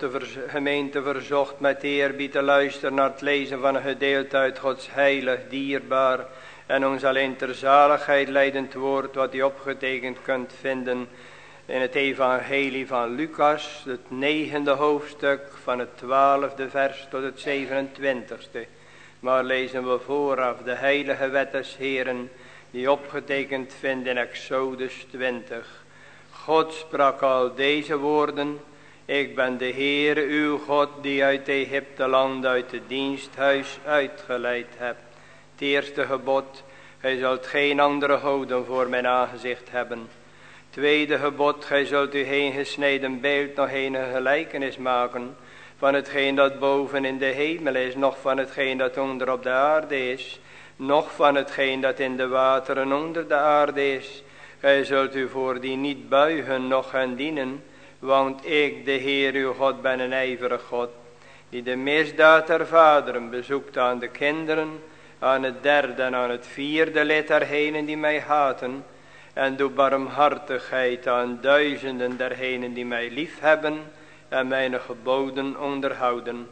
De gemeente verzocht met eerbied te luisteren naar het lezen van een gedeelte uit Gods heilig, dierbaar en ons alleen ter zaligheid leidend woord wat u opgetekend kunt vinden in het evangelie van Lucas, het negende hoofdstuk van het twaalfde vers tot het 27ste. Maar lezen we vooraf de heilige wet des Heren die opgetekend vindt in Exodus 20. God sprak al deze woorden. Ik ben de Heer uw God die uit Egypte land uit het diensthuis uitgeleid hebt. Het eerste gebod. Gij zult geen andere goden voor mijn aangezicht hebben. Tweede gebod. Gij zult u geen gesneden beeld nog geen gelijkenis maken. Van hetgeen dat boven in de hemel is. Nog van hetgeen dat onder op de aarde is. Nog van hetgeen dat in de wateren onder de aarde is. Gij zult u voor die niet buigen, nog gaan dienen, want ik, de Heer uw God, ben een ijverig God, die de misdaad der vaderen bezoekt aan de kinderen, aan het derde en aan het vierde lid die mij haten, en doe barmhartigheid aan duizenden dergenen die mij lief hebben en mijn geboden onderhouden.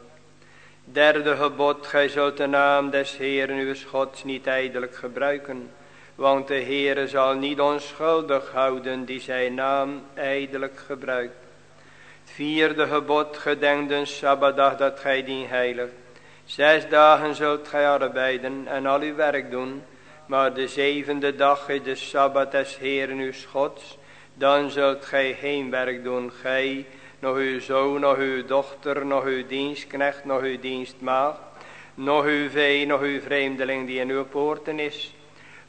Derde gebod, gij zult de naam des Heeren uw Gods niet ijdelijk gebruiken, want de Heere zal niet onschuldig houden die zijn naam ijdelijk gebruikt. Vierde gebod gedenk de Sabbatdag dat gij dien heilig. Zes dagen zult gij arbeiden en al uw werk doen. Maar de zevende dag is de Sabbat des Heeren uw Gods. Dan zult gij geen werk doen, gij, nog uw zoon, nog uw dochter, nog uw dienstknecht, nog uw dienstmaagd, nog uw vee, nog uw vreemdeling die in uw poorten is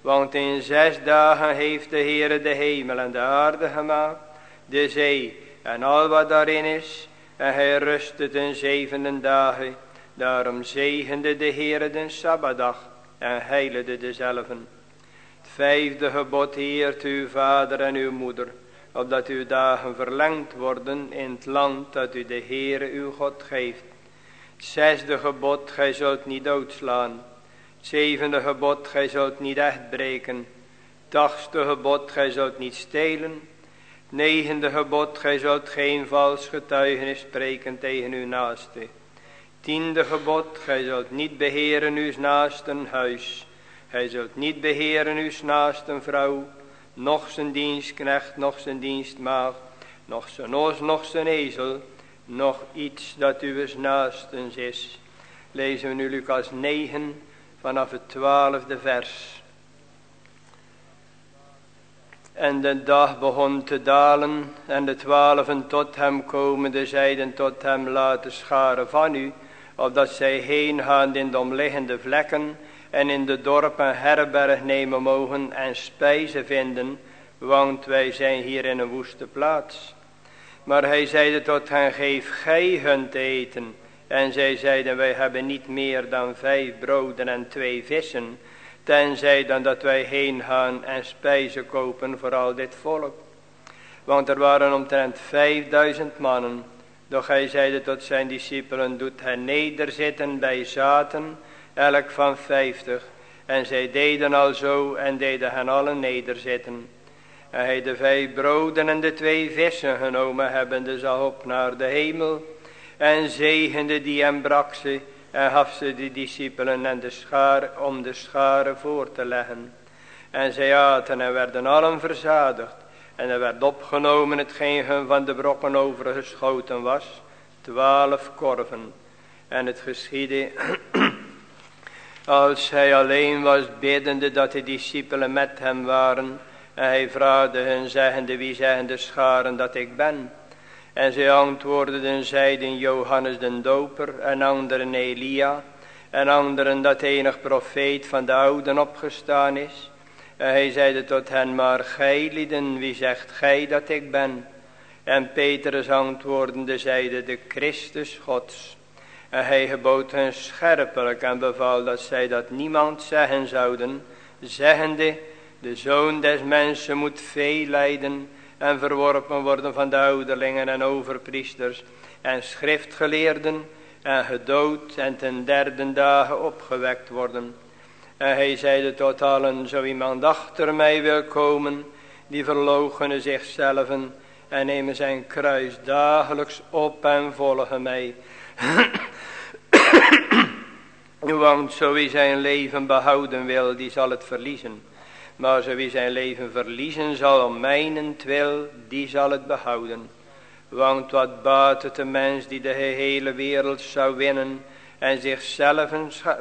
want in zes dagen heeft de Heere de hemel en de aarde gemaakt, de zee en al wat daarin is. En hij rustte ten zevende dagen. Daarom zegende de Heere den Sabbatdag en heilde dezelfde. Het vijfde gebod heert uw vader en uw moeder, opdat uw dagen verlengd worden in het land dat u de Heere uw God geeft. Het zesde gebod, gij zult niet doodslaan. Zevende gebod, gij zult niet echt breken. Tachste gebod, gij zult niet stelen. Negende gebod, gij zult geen vals getuigenis spreken tegen uw naaste. Tiende gebod, gij zult niet beheren uw naasten huis. Gij zult niet beheren uw naasten vrouw, nog zijn dienstknecht, nog zijn dienstmaag, nog zijn os, nog zijn ezel, nog iets dat uw naastens is. Lezen we nu Lucas 9, vanaf het twaalfde vers. En de dag begon te dalen en de twaalfen tot hem komende zeiden tot hem laten scharen van u, opdat zij heen gaan in de omliggende vlekken en in de dorpen herberg nemen mogen en spijzen vinden, want wij zijn hier in een woeste plaats. Maar hij zeide tot hen, geef gij hun te eten. En zij zeiden, wij hebben niet meer dan vijf broden en twee vissen. Tenzij dan dat wij heen gaan en spijzen kopen voor al dit volk. Want er waren omtrent vijfduizend mannen. Doch hij zeide tot zijn discipelen, doet hen nederzitten bij zaten, elk van vijftig. En zij deden al zo en deden hen allen nederzitten. En hij de vijf broden en de twee vissen genomen hebbende zag op naar de hemel en zegende die en brak ze en gaf ze de discipelen en de schaar om de scharen voor te leggen. En zij aten en werden allen verzadigd. En er werd opgenomen hetgeen hun van de brokken overgeschoten was. Twaalf korven. En het geschiedde als hij alleen was biddende dat de discipelen met hem waren. En hij vraagde hun zeggende wie zeggen de scharen dat ik ben. En zij antwoordden en zeiden Johannes den doper en anderen Elia en anderen dat enig profeet van de ouden opgestaan is. En hij zeide tot hen, maar gij lieden, wie zegt gij dat ik ben? En Petrus antwoordende zeide, de Christus Gods. En hij gebood hen scherpelijk en beval dat zij dat niemand zeggen zouden, zeggende, de Zoon des Mensen moet veel lijden en verworpen worden van de ouderlingen en overpriesters en schriftgeleerden en gedood en ten derde dagen opgewekt worden. En hij zeide tot allen, zo iemand achter mij wil komen, die verloochenen zichzelf en nemen zijn kruis dagelijks op en volgen mij. Want zo wie zijn leven behouden wil, die zal het verliezen. Maar zo wie zijn leven verliezen zal om mijnentwil, die zal het behouden. Want wat baat het de mens die de hele wereld zou winnen en zichzelf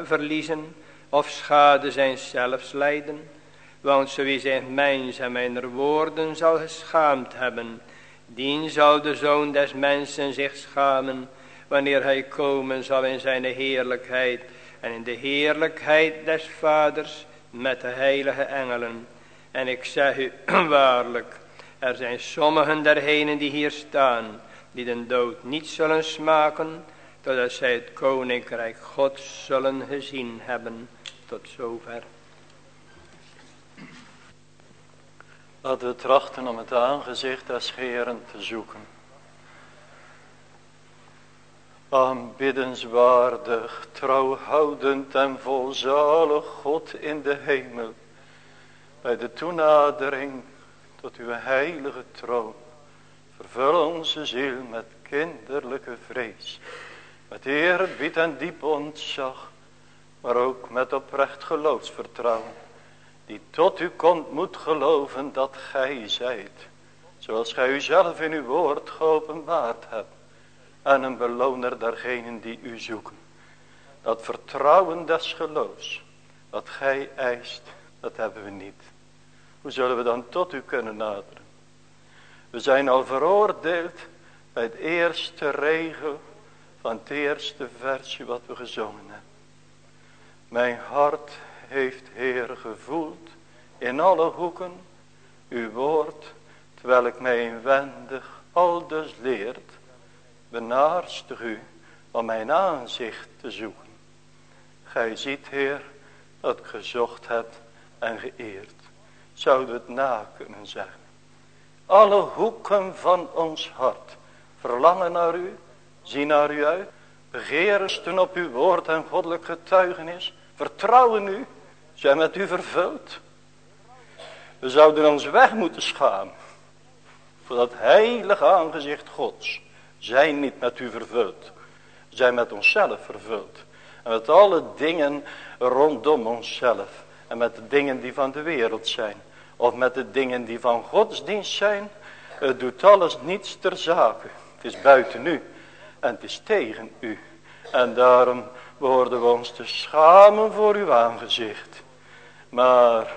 verliezen of schade zijn zelfs lijden. Want zo wie zijn mijns en mijn woorden zal geschaamd hebben, dien zal de zoon des mensen zich schamen, wanneer hij komen zal in zijn heerlijkheid en in de heerlijkheid des vaders met de heilige engelen. En ik zeg u waarlijk, er zijn sommigen dergenen die hier staan, die den dood niet zullen smaken, totdat zij het koninkrijk Gods zullen gezien hebben. Tot zover. Laten we trachten om het aangezicht des Heeren te zoeken. Aanbiddenswaardig, trouwhoudend en volzalig God in de hemel. Bij de toenadering tot uw heilige troon. Vervul onze ziel met kinderlijke vrees. Met eerbied en diep ontzag. Maar ook met oprecht geloofsvertrouwen die tot u komt moet geloven dat gij zijt. Zoals gij uzelf in uw woord geopenbaard hebt. En een beloner dergenen die u zoeken. Dat vertrouwen des geloofs. Wat gij eist, dat hebben we niet. Hoe zullen we dan tot u kunnen naderen? We zijn al veroordeeld bij het eerste regel van het eerste versje wat we gezongen hebben. Mijn hart heeft Heer gevoeld in alle hoeken uw woord, terwijl ik mij inwendig al dus leert, benaarstig u om mijn aanzicht te zoeken. Gij ziet, Heer, dat ik gezocht heb en geëerd. Zouden we het na kunnen zeggen. Alle hoeken van ons hart verlangen naar u, zien naar u uit, begeersten op uw woord en goddelijk getuigenis, vertrouwen u zijn met u vervuld. We zouden ons weg moeten schamen. Voor dat heilige aangezicht gods. Zijn niet met u vervuld. Zijn met onszelf vervuld. En met alle dingen rondom onszelf. En met de dingen die van de wereld zijn. Of met de dingen die van godsdienst zijn. Het doet alles niets ter zake. Het is buiten u. En het is tegen u. En daarom behoorden we ons te schamen voor uw aangezicht. Maar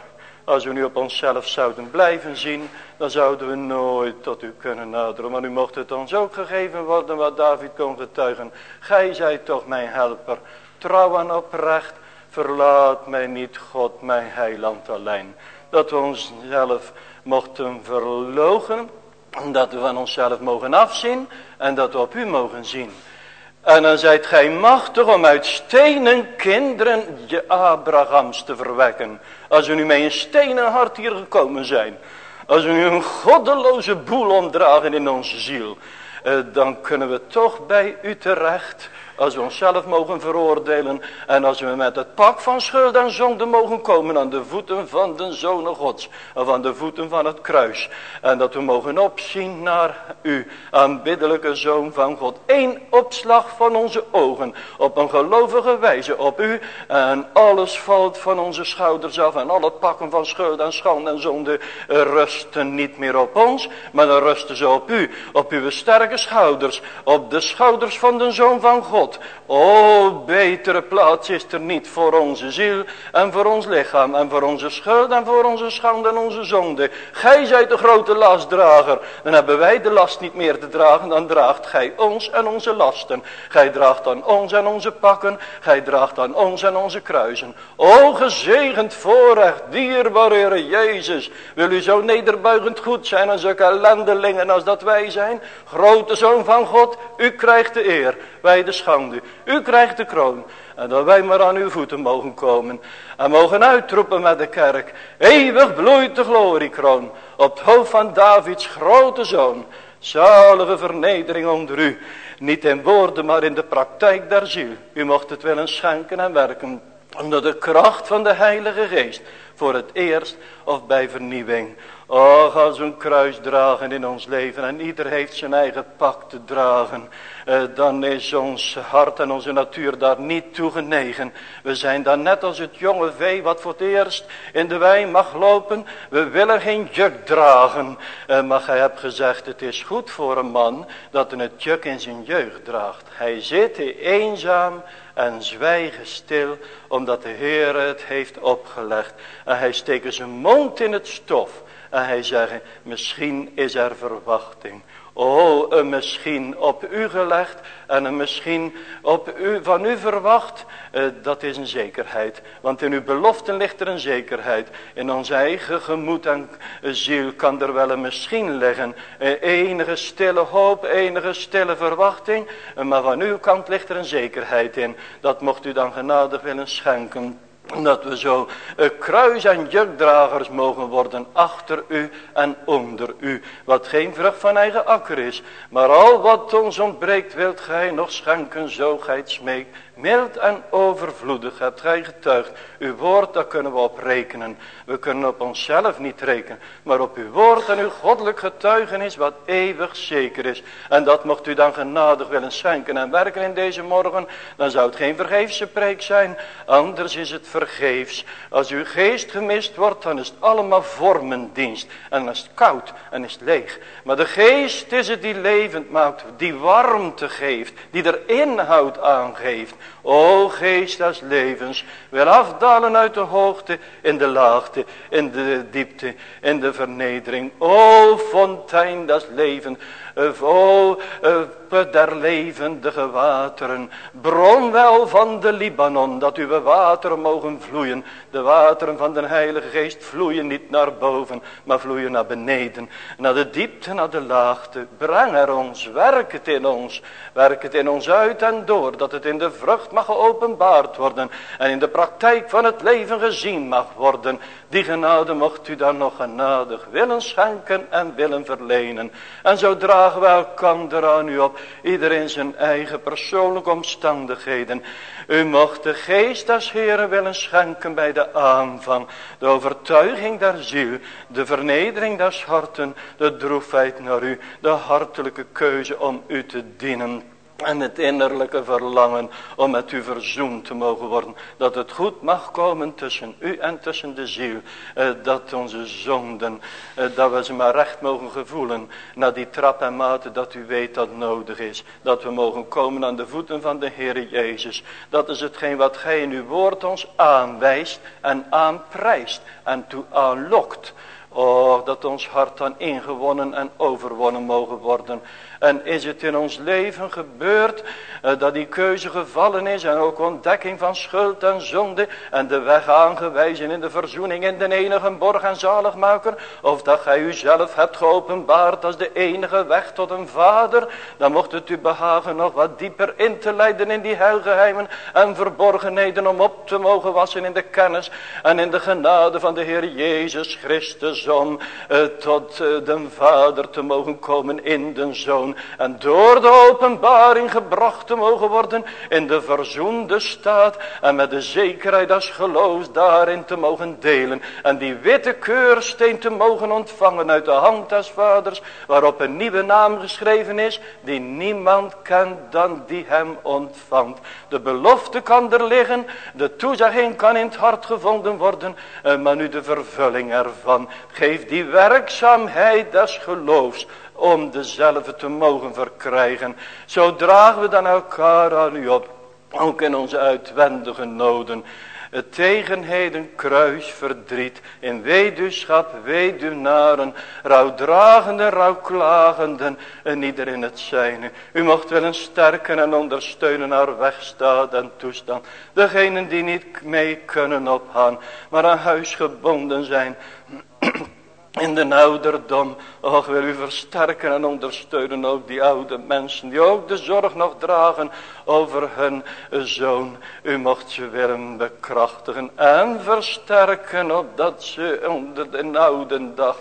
als we nu op onszelf zouden blijven zien, dan zouden we nooit tot u kunnen naderen. Maar nu mocht het ons ook gegeven worden wat David kon getuigen. Gij zijt toch mijn helper, trouw en oprecht. Verlaat mij niet, God, mijn heiland alleen. Dat we onszelf mochten verlogen, dat we van onszelf mogen afzien en dat we op u mogen zien. En dan zijt gij machtig om uit stenen kinderen Abrahams te verwekken. Als we nu met een stenen hart hier gekomen zijn. Als we nu een goddeloze boel omdragen in onze ziel. Eh, dan kunnen we toch bij u terecht als we onszelf mogen veroordelen. En als we met het pak van schuld en zonde mogen komen aan de voeten van de Zoon Gods. Of aan de voeten van het kruis. En dat we mogen opzien naar u, aanbiddelijke Zoon van God. Eén opslag van onze ogen. Op een gelovige wijze op u. En alles valt van onze schouders af. En alle pakken van schuld en schande en zonde rusten niet meer op ons. Maar dan rusten ze op u. Op uw sterke schouders. Op de schouders van de Zoon van God. O, betere plaats is er niet voor onze ziel en voor ons lichaam en voor onze schuld en voor onze schande en onze zonde. Gij zijt de grote lastdrager. Dan hebben wij de last niet meer te dragen, dan draagt gij ons en onze lasten. Gij draagt aan ons en onze pakken, gij draagt aan ons en onze kruisen. O, gezegend voorrecht, dierbare Jezus, wil u zo nederbuigend goed zijn aan zulke ellendelingen als dat wij zijn? Grote Zoon van God, u krijgt de eer, wij de schande. U krijgt de kroon. En dat wij maar aan uw voeten mogen komen. En mogen uitroepen met de kerk. Eeuwig bloeit de gloriekroon. Op het hoofd van Davids grote zoon. Zalige vernedering onder u. Niet in woorden maar in de praktijk der ziel. U mocht het willen schenken en werken. Onder de kracht van de heilige geest. Voor het eerst of bij vernieuwing. Och, als we een kruis dragen in ons leven en ieder heeft zijn eigen pak te dragen, dan is ons hart en onze natuur daar niet toe genegen. We zijn dan net als het jonge vee wat voor het eerst in de wei mag lopen. We willen geen juk dragen. Eh, maar gij hebt gezegd, het is goed voor een man dat hij het juk in zijn jeugd draagt. Hij zit eenzaam en zwijgen stil, omdat de Heer het heeft opgelegd. En hij steekt zijn mond in het stof. En hij zegt, misschien is er verwachting. O, een misschien op u gelegd en een misschien op u, van u verwacht, eh, dat is een zekerheid. Want in uw beloften ligt er een zekerheid. In ons eigen gemoed en ziel kan er wel een misschien liggen. Eh, enige stille hoop, enige stille verwachting. Eh, maar van uw kant ligt er een zekerheid in. Dat mocht u dan genadig willen schenken dat we zo uh, kruis- en jukdragers mogen worden achter u en onder u. Wat geen vrucht van eigen akker is. Maar al wat ons ontbreekt wilt gij nog schenken, zo gij het smeekt. Mild en overvloedig hebt gij getuigd. Uw woord, daar kunnen we op rekenen. We kunnen op onszelf niet rekenen. Maar op uw woord en uw goddelijk getuigenis wat eeuwig zeker is. En dat mocht u dan genadig willen schenken en werken in deze morgen. Dan zou het geen vergeefse preek zijn. Anders is het vergeefs. Als uw geest gemist wordt, dan is het allemaal vormendienst. En dan is het koud en is het leeg. Maar de geest is het die levend maakt. Die warmte geeft. Die er inhoud aangeeft. O geest des levens, wil afdalen uit de hoogte, in de laagte, in de diepte, in de vernedering. O fontein des levens, o der levendige wateren, bronwel van de Libanon, dat uw wateren mogen vloeien. De wateren van de Heilige Geest vloeien niet naar boven, maar vloeien naar beneden, naar de diepte, naar de laagte. Breng er ons, werk het in ons, werk het in ons uit en door, dat het in de vrucht mag geopenbaard worden en in de praktijk van het leven gezien mag worden. Die genade mocht u dan nog genadig willen schenken en willen verlenen. En zo dragen we elkander aan u op, ieder in zijn eigen persoonlijke omstandigheden. U mocht de geest des Heren willen schenken bij de aanvang, de overtuiging der ziel, de vernedering des harten, de droefheid naar u, de hartelijke keuze om u te dienen. En het innerlijke verlangen om met u verzoend te mogen worden. Dat het goed mag komen tussen u en tussen de ziel. Eh, dat onze zonden, eh, dat we ze maar recht mogen gevoelen. Naar die trap en mate dat u weet dat nodig is. Dat we mogen komen aan de voeten van de Heer Jezus. Dat is hetgeen wat gij in uw woord ons aanwijst en aanprijst en toe aanlokt. Oh, dat ons hart dan ingewonnen en overwonnen mogen worden. En is het in ons leven gebeurd uh, dat die keuze gevallen is en ook ontdekking van schuld en zonde en de weg aangewezen in de verzoening in de enige borg en zaligmaker. Of dat gij uzelf hebt geopenbaard als de enige weg tot een vader. Dan mocht het u behagen nog wat dieper in te leiden in die heilgeheimen en verborgenheden om op te mogen wassen in de kennis en in de genade van de Heer Jezus Christus om uh, tot uh, de Vader te mogen komen in de Zoon en door de openbaring gebracht te mogen worden in de verzoende staat en met de zekerheid als geloofs daarin te mogen delen en die witte keursteen te mogen ontvangen uit de hand des vaders waarop een nieuwe naam geschreven is die niemand kent dan die hem ontvangt. De belofte kan er liggen, de toezegging kan in het hart gevonden worden, eh, maar nu de vervulling ervan. Geef die werkzaamheid des geloofs om dezelfde te mogen verkrijgen. Zo dragen we dan elkaar aan u op, ook in onze uitwendige noden. Het tegenheden, kruis, verdriet, in weduwschap, weduwnaren, rouwdragenden, rouwklagenden, en ieder in het zijne. U mocht willen sterken en ondersteunen haar wegstaat en toestand. Degenen die niet mee kunnen opgaan, maar aan huis gebonden zijn in de ouderdom. Och, wil u versterken en ondersteunen ook die oude mensen. Die ook de zorg nog dragen over hun zoon. U mocht ze willen bekrachtigen en versterken. Opdat ze onder de oude dag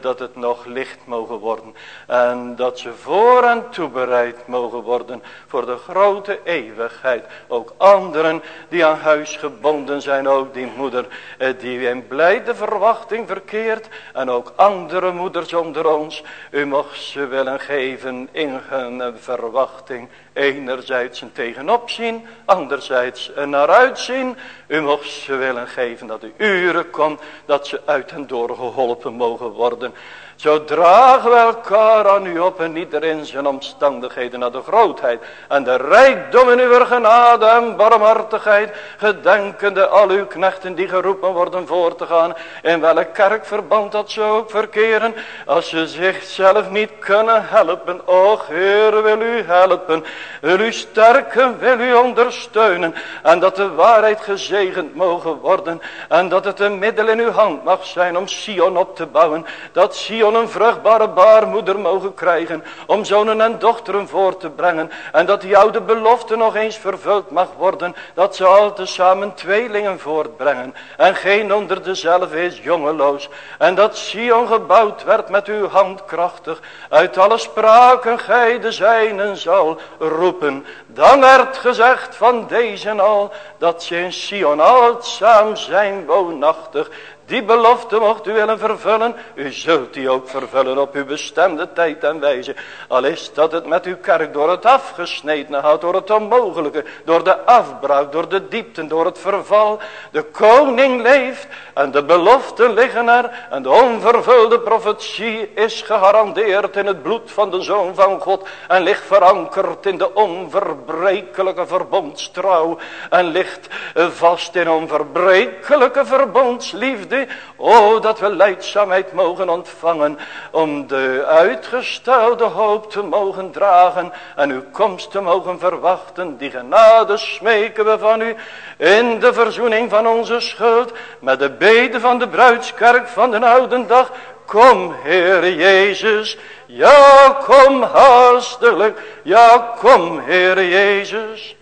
dat het nog licht mogen worden. En dat ze voor en toebereid mogen worden voor de grote eeuwigheid. Ook anderen die aan huis gebonden zijn, ook die moeder eh, die in blijde verwachting verkeert. En ook andere moeders onder ons, u mocht ze willen geven in hun verwachting. Enerzijds een tegenop zien, anderzijds een naar uitzien. U mocht ze willen geven dat de uren komt dat ze uit en door geholpen mogen worden. Zo dragen we elkaar aan u op en ieder zijn omstandigheden naar de grootheid en de rijkdom in uw genade en barmhartigheid. Gedenkende al uw knechten die geroepen worden voor te gaan. In welk kerkverband dat ze ook verkeren. Als ze zichzelf niet kunnen helpen. Och Heer wil u helpen. Wil u sterken, wil u ondersteunen. En dat de waarheid gezegend mogen worden. En dat het een middel in uw hand mag zijn om Sion op te bouwen. Dat Sion een vruchtbare baarmoeder mogen krijgen. Om zonen en dochteren voor te brengen. En dat die oude belofte nog eens vervuld mag worden. Dat ze al tezamen tweelingen voortbrengen. En geen onder dezelfde is jongeloos. En dat Sion gebouwd werd met uw hand krachtig. Uit alle spraken gij de zijnen zal roepen. Dan werd gezegd van deze al. Dat ze in Sion alzaam zijn woonachtig. Die belofte mocht u willen vervullen. U zult die ook vervullen op uw bestemde tijd en wijze. Al is dat het met uw kerk door het afgesneden gaat. Door het onmogelijke. Door de afbraak. Door de diepten. Door het verval. De koning leeft. En de beloften liggen er. En de onvervulde profetie is gegarandeerd in het bloed van de Zoon van God. En ligt verankerd in de onverbrekelijke verbondstrouw. En ligt vast in onverbrekelijke verbondsliefde O, dat we leidzaamheid mogen ontvangen. Om de uitgestelde hoop te mogen dragen. En uw komst te mogen verwachten. Die genade smeken we van u. In de verzoening van onze schuld. Met de beden van de bruidskerk van de oude dag. Kom, Heer Jezus. Ja, kom haastelijk. Ja, kom, Heer Jezus.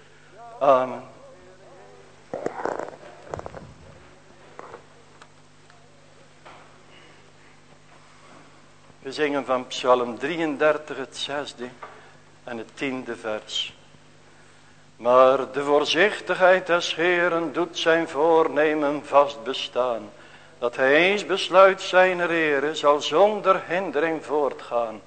Amen. We zingen van Psalm 33 het zesde en het tiende vers. Maar de voorzichtigheid des Heeren doet zijn voornemen vast bestaan. Dat hij eens besluit zijn ere zal zonder hindering voortgaan.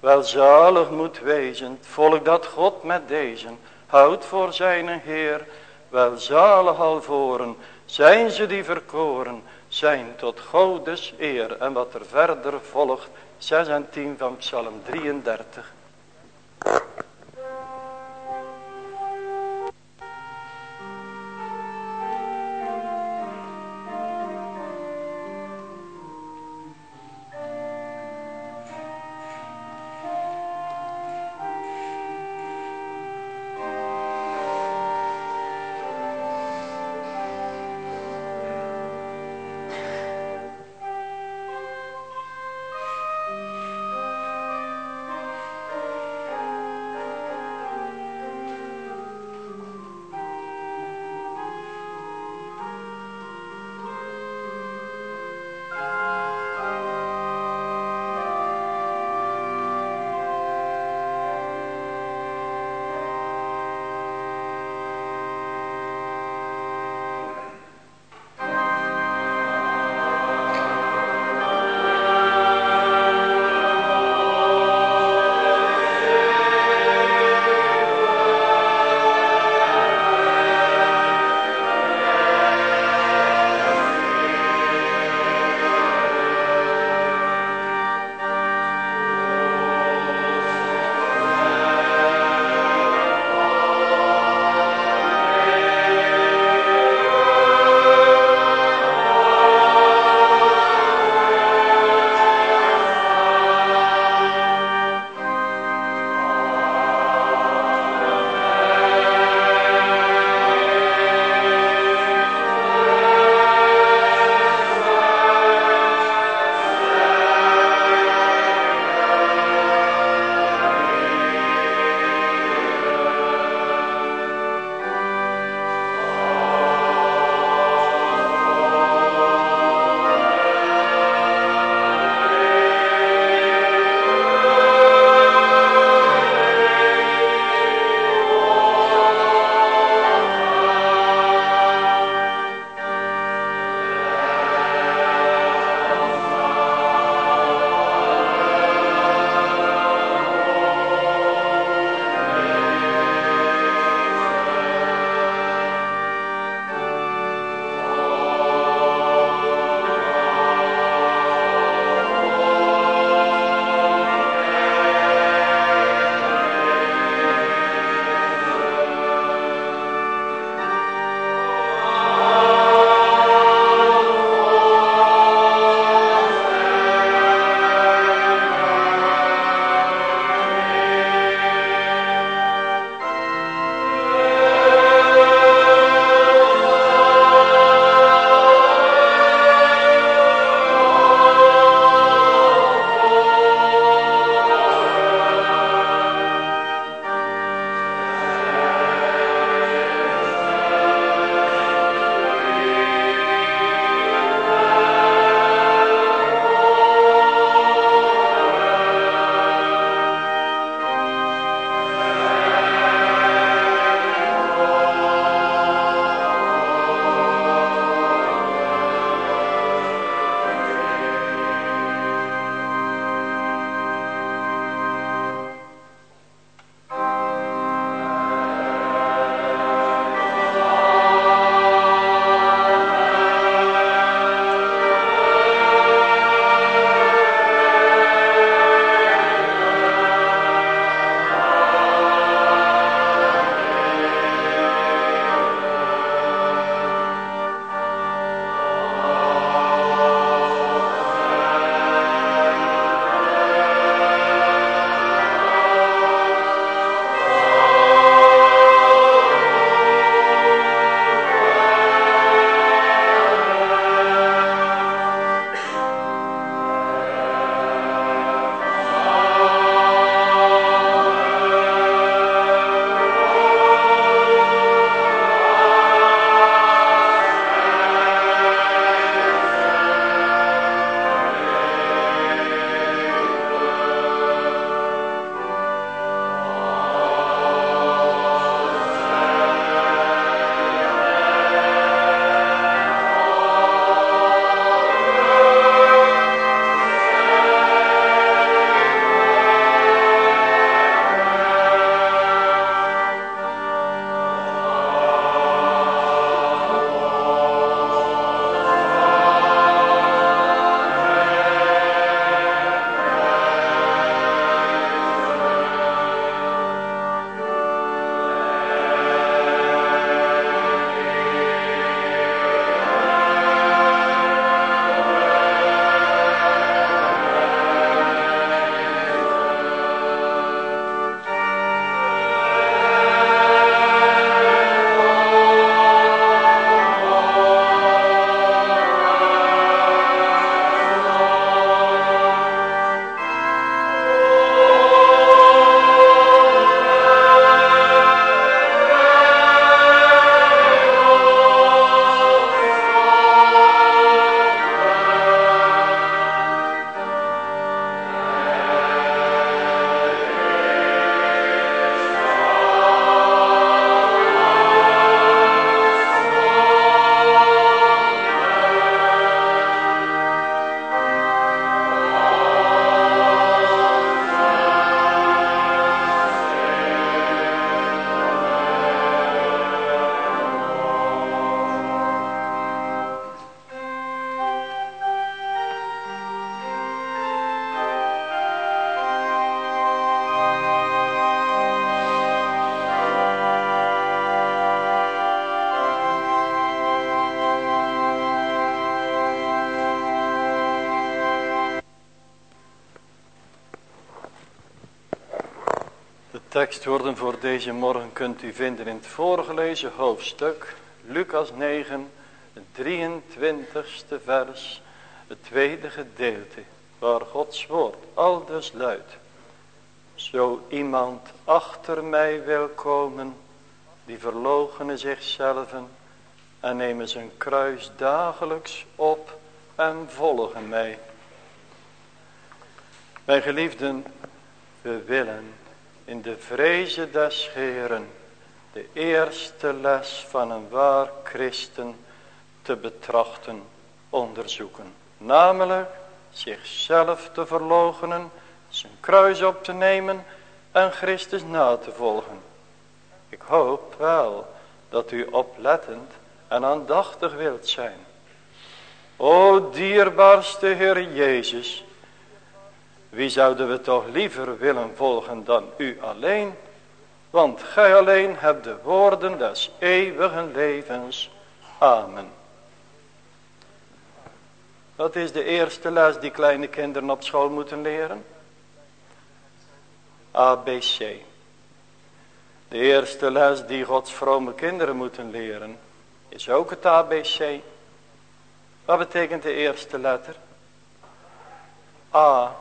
Welzalig moet wezen het volk dat God met deze houdt voor zijn Heer. Welzalig alvoren zijn ze die verkoren zijn tot Godes eer. En wat er verder volgt, 6 en 10 van Psalm 33. Tekstwoorden voor deze morgen kunt u vinden in het voorgelezen hoofdstuk, Lucas 9, het 23ste vers, het tweede gedeelte, waar Gods woord al dus luidt. Zo iemand achter mij wil komen, die verloochenen zichzelf en nemen zijn kruis dagelijks op en volgen mij. Mijn geliefden, we willen in de vreze des Heeren de eerste les van een waar christen te betrachten, onderzoeken. Namelijk zichzelf te verloochenen, zijn kruis op te nemen en Christus na te volgen. Ik hoop wel dat u oplettend en aandachtig wilt zijn. O dierbaarste Heer Jezus, wie zouden we toch liever willen volgen dan u alleen? Want gij alleen hebt de woorden des eeuwigen levens. Amen. Wat is de eerste les die kleine kinderen op school moeten leren? ABC. De eerste les die Gods vrome kinderen moeten leren is ook het ABC. Wat betekent de eerste letter? A.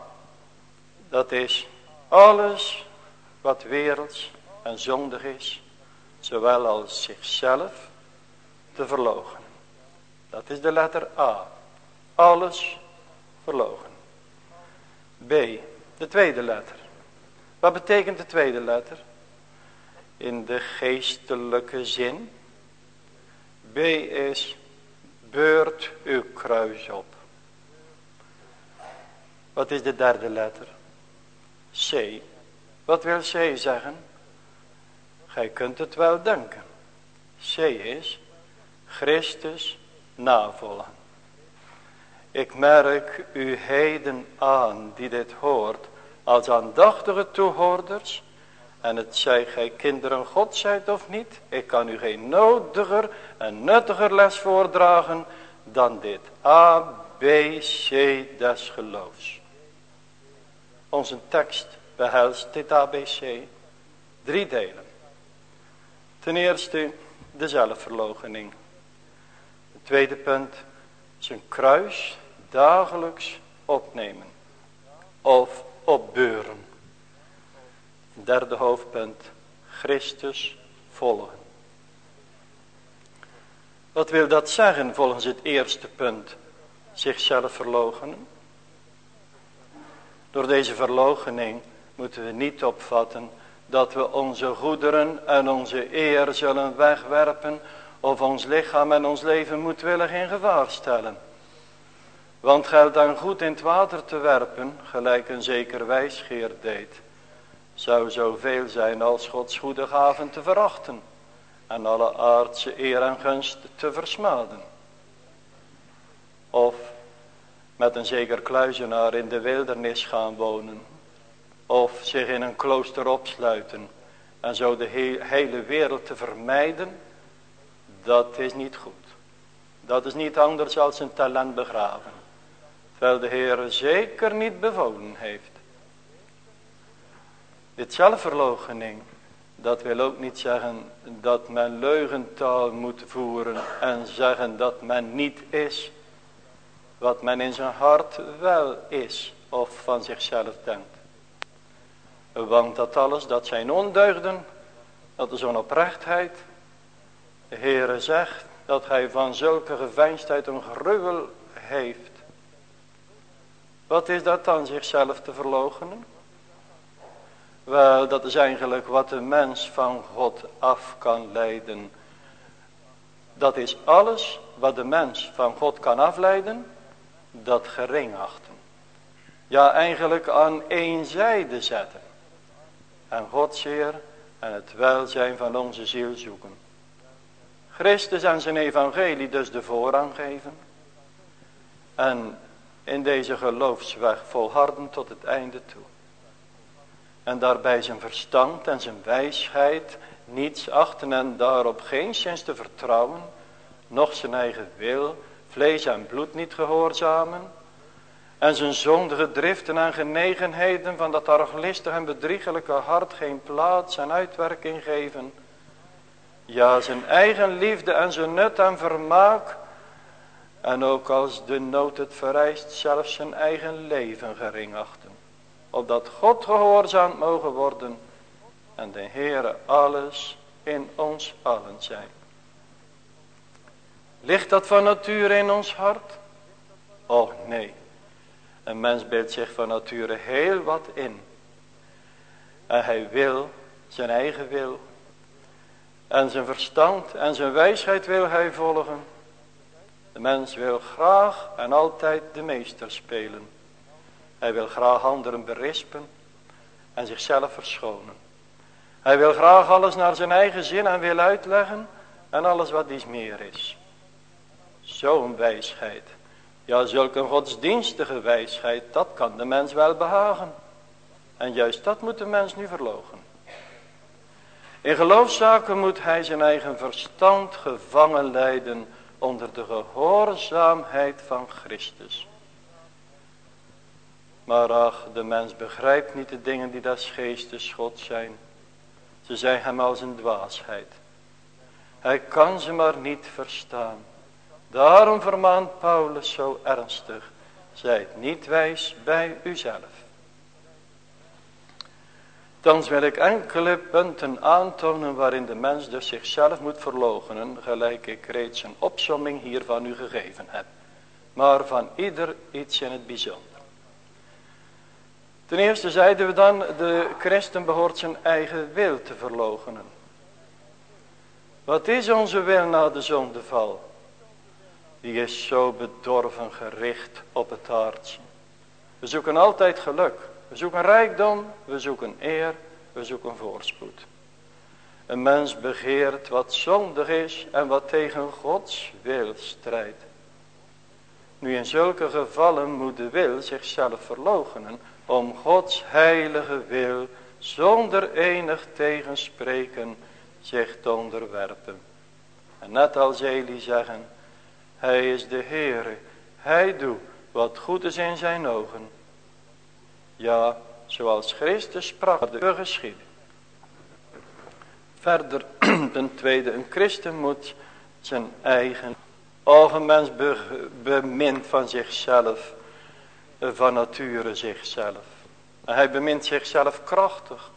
Dat is alles wat werelds en zondig is, zowel als zichzelf te verlogen. Dat is de letter A. Alles verlogen. B. De tweede letter. Wat betekent de tweede letter? In de geestelijke zin. B is beurt uw kruis op. Wat is de derde letter? C. Wat wil C zeggen? Gij kunt het wel denken. C is Christus navolgen. Ik merk u heden aan die dit hoort als aandachtige toehoorders. En het zij gij kinderen God zijt of niet. Ik kan u geen nodiger en nuttiger les voordragen dan dit. A, B, C des geloofs. Onze tekst behelst dit ABC. Drie delen. Ten eerste de zelfverloochening. Het tweede punt. Zijn kruis dagelijks opnemen. Of opbeuren. Derde hoofdpunt. Christus volgen. Wat wil dat zeggen volgens het eerste punt? Zichzelf verloochenen. Door deze verloochening moeten we niet opvatten dat we onze goederen en onze eer zullen wegwerpen of ons lichaam en ons leven moedwillig in gevaar stellen. Want geldt dan goed in het water te werpen, gelijk een zeker wijsgeer deed, zou zoveel zijn als Gods goede gaven te verachten en alle aardse eer en gunst te versmaden. Of met een zeker kluizenaar in de wildernis gaan wonen. Of zich in een klooster opsluiten. En zo de hele wereld te vermijden. Dat is niet goed. Dat is niet anders dan een talent begraven. Terwijl de Heer zeker niet bevolen heeft. Dit zelfverloochening. Dat wil ook niet zeggen dat men leugentaal moet voeren. En zeggen dat men niet is wat men in zijn hart wel is of van zichzelf denkt. Want dat alles, dat zijn ondeugden, dat is onoprechtheid. De Heere zegt dat hij van zulke geveinsdheid een gruwel heeft. Wat is dat dan, zichzelf te verloochenen? Wel, dat is eigenlijk wat de mens van God af kan leiden. Dat is alles wat de mens van God kan afleiden dat gering achten. Ja, eigenlijk aan één zijde zetten. En Gods Heer en het welzijn van onze ziel zoeken. Christus en zijn evangelie dus de voorrang geven. En in deze geloofsweg volharden tot het einde toe. En daarbij zijn verstand en zijn wijsheid niets achten en daarop geen zins te vertrouwen. Noch zijn eigen wil, vlees en bloed niet gehoorzamen. En zijn zondige driften en genegenheden van dat arglistig en bedriegelijke hart geen plaats en uitwerking geven. Ja, zijn eigen liefde en zijn nut en vermaak. En ook als de nood het vereist, zelfs zijn eigen leven gering achten. Opdat God gehoorzaamd mogen worden. En de Heere alles in ons allen zijn. Ligt dat van nature in ons hart? Oh nee. Een mens beeldt zich van nature heel wat in. En hij wil zijn eigen wil. En zijn verstand en zijn wijsheid wil hij volgen. De mens wil graag en altijd de meester spelen. Hij wil graag anderen berispen en zichzelf verschonen. Hij wil graag alles naar zijn eigen zin en wil uitleggen en alles wat iets meer is. Zo'n wijsheid. Ja, zulke godsdienstige wijsheid, dat kan de mens wel behagen. En juist dat moet de mens nu verlogen. In geloofszaken moet hij zijn eigen verstand gevangen leiden onder de gehoorzaamheid van Christus. Maar ach, de mens begrijpt niet de dingen die des geestes God zijn. Ze zijn hem als een dwaasheid. Hij kan ze maar niet verstaan. Daarom vermaant Paulus zo ernstig. Zijt niet wijs bij uzelf. Dan wil ik enkele punten aantonen waarin de mens dus zichzelf moet verloochenen. Gelijk ik reeds een opsomming hiervan u gegeven heb. Maar van ieder iets in het bijzonder. Ten eerste zeiden we dan, de christen behoort zijn eigen wil te verloochenen. Wat is onze wil na de zondeval? Die is zo bedorven gericht op het aardse. We zoeken altijd geluk. We zoeken rijkdom, we zoeken eer, we zoeken voorspoed. Een mens begeert wat zondig is en wat tegen Gods wil strijdt. Nu in zulke gevallen moet de wil zichzelf verloochenen om Gods heilige wil zonder enig tegenspreken zich te onderwerpen. En net als Eli zeggen, hij is de Heere, hij doet wat goed is in zijn ogen. Ja, zoals Christus sprak, de geschieden. Verder, ten tweede, een christen moet zijn eigen ogenmens bemint van zichzelf van nature zichzelf. En hij bemint zichzelf krachtig.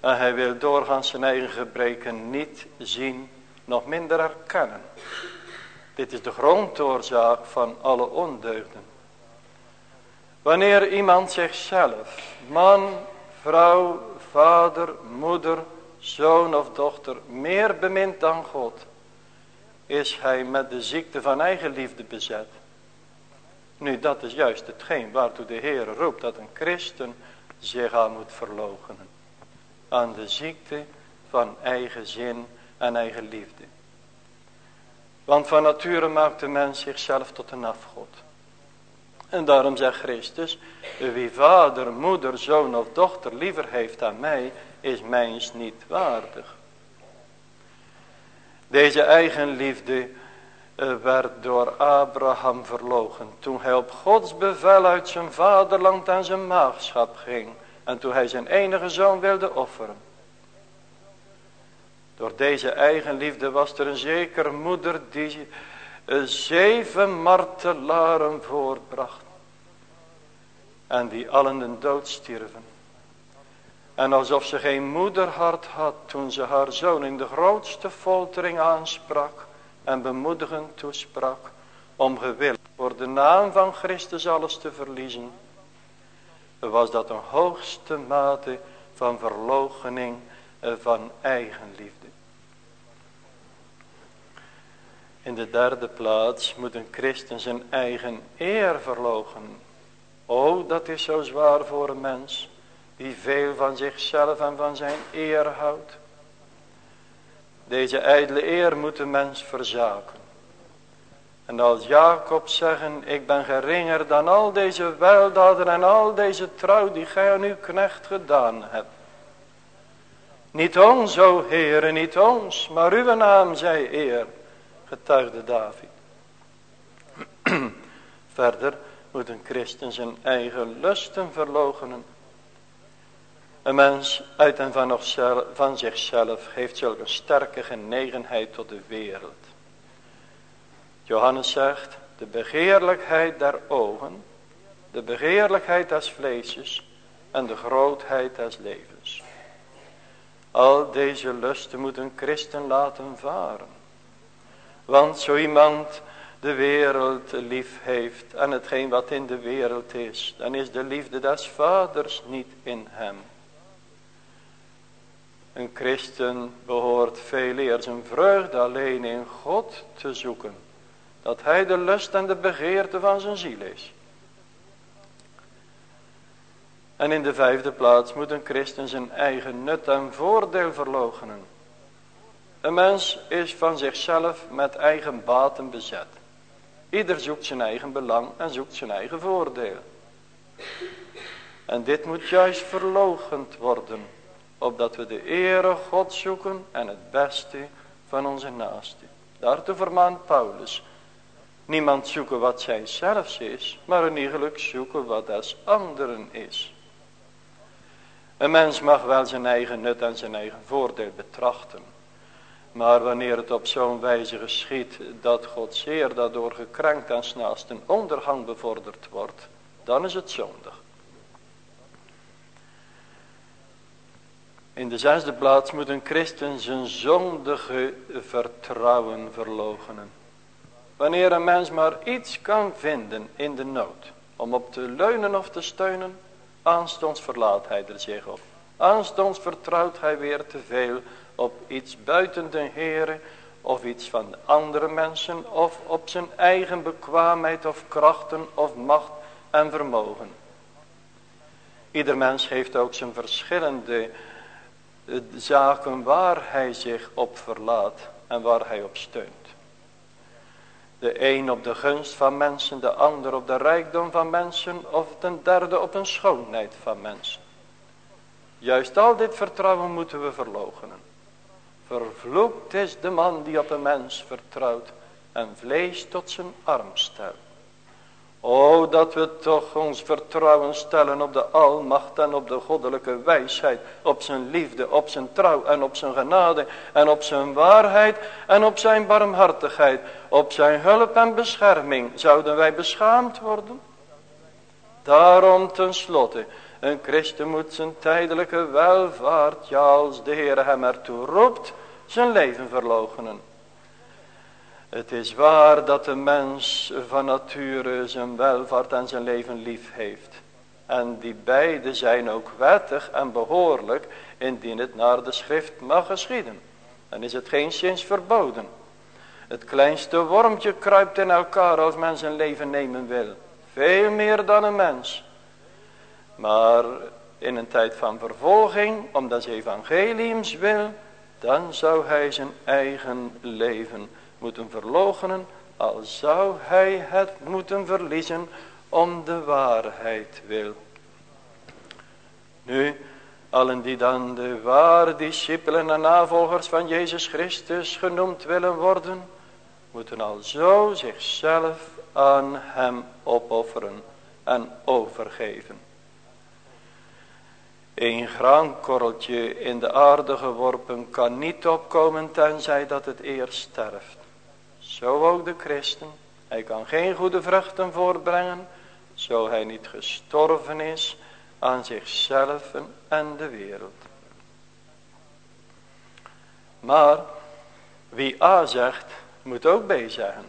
En hij wil doorgaans zijn eigen gebreken niet zien, nog minder erkennen. Dit is de grondoorzaak van alle ondeugden. Wanneer iemand zichzelf, man, vrouw, vader, moeder, zoon of dochter, meer bemint dan God, is hij met de ziekte van eigenliefde bezet. Nu dat is juist hetgeen waartoe de Heer roept dat een christen zich aan moet verloochenen. Aan de ziekte van eigen zin en eigen liefde. Want van nature maakt de mens zichzelf tot een afgod. En daarom zegt Christus, wie vader, moeder, zoon of dochter liever heeft aan mij, is mijns niet waardig. Deze eigenliefde eh, werd door Abraham verlogen. Toen hij op Gods bevel uit zijn vaderland en zijn maagschap ging. En toen hij zijn enige zoon wilde offeren. Door deze eigenliefde was er een zekere moeder die eh, zeven martelaren voortbracht. En die allen de dood stierven. En alsof ze geen moederhart had toen ze haar zoon in de grootste foltering aansprak en bemoedigend toesprak om gewillig voor de naam van Christus alles te verliezen, was dat een hoogste mate van verloochening van eigenliefde. In de derde plaats moet een christen zijn eigen eer verloochenen. O, dat is zo zwaar voor een mens die veel van zichzelf en van zijn eer houdt. Deze ijdele eer moet de mens verzaken. En als Jacob zeggen, ik ben geringer dan al deze weldaden en al deze trouw die gij aan uw knecht gedaan hebt. Niet ons, o Heere, niet ons, maar uw naam zij eer, getuigde David. Verder moet een christen zijn eigen lusten verlogenen. Een mens uit en van, van zichzelf heeft zulke sterke genegenheid tot de wereld. Johannes zegt, de begeerlijkheid der ogen, de begeerlijkheid des vleesjes en de grootheid des levens. Al deze lusten moet een christen laten varen. Want zo iemand de wereld lief heeft en hetgeen wat in de wereld is, dan is de liefde des vaders niet in hem. Een christen behoort veel eer zijn vreugde alleen in God te zoeken. Dat hij de lust en de begeerte van zijn ziel is. En in de vijfde plaats moet een christen zijn eigen nut en voordeel verloochenen. Een mens is van zichzelf met eigen baten bezet. Ieder zoekt zijn eigen belang en zoekt zijn eigen voordeel. En dit moet juist verlogend worden, opdat we de ere God zoeken en het beste van onze naaste. Daartoe vermaant Paulus, niemand zoeken wat zij zelfs is, maar een iegelijk zoeken wat des anderen is. Een mens mag wel zijn eigen nut en zijn eigen voordeel betrachten. Maar wanneer het op zo'n wijze geschiet dat God zeer daardoor gekrenkt en snaast een ondergang bevorderd wordt, dan is het zondig. In de zesde plaats moet een christen zijn zondige vertrouwen verlogenen. Wanneer een mens maar iets kan vinden in de nood, om op te leunen of te steunen, aanstonds verlaat hij er zich op. Aanstonds vertrouwt hij weer te veel op iets buiten de Heere of iets van andere mensen of op zijn eigen bekwaamheid of krachten of macht en vermogen. Ieder mens heeft ook zijn verschillende eh, zaken waar hij zich op verlaat en waar hij op steunt. De een op de gunst van mensen, de ander op de rijkdom van mensen of ten derde op een schoonheid van mensen. Juist al dit vertrouwen moeten we verloochenen. Vervloekt is de man die op een mens vertrouwt en vlees tot zijn arm stelt. O, dat we toch ons vertrouwen stellen op de almacht en op de goddelijke wijsheid, op zijn liefde, op zijn trouw en op zijn genade en op zijn waarheid en op zijn barmhartigheid, op zijn hulp en bescherming. Zouden wij beschaamd worden? Daarom tenslotte, een christen moet zijn tijdelijke welvaart, ja als de Heer hem ertoe roept, zijn leven verloochenen. Het is waar dat de mens van nature zijn welvaart en zijn leven lief heeft. En die beide zijn ook wettig en behoorlijk indien het naar de schrift mag geschieden. Dan is het geen sinds verboden. Het kleinste wormtje kruipt in elkaar als men zijn leven nemen wil. Veel meer dan een mens. Maar in een tijd van vervolging, omdat ze evangeliums wil, dan zou hij zijn eigen leven moeten verloochenen, al zou hij het moeten verliezen om de waarheid wil. Nu, allen die dan de ware discipelen en navolgers van Jezus Christus genoemd willen worden, moeten al zo zichzelf aan hem opofferen en overgeven. Een graankorreltje in de aarde geworpen kan niet opkomen tenzij dat het eerst sterft. Zo ook de christen. Hij kan geen goede vruchten voortbrengen, zo hij niet gestorven is aan zichzelf en de wereld. Maar wie A zegt, moet ook B zeggen,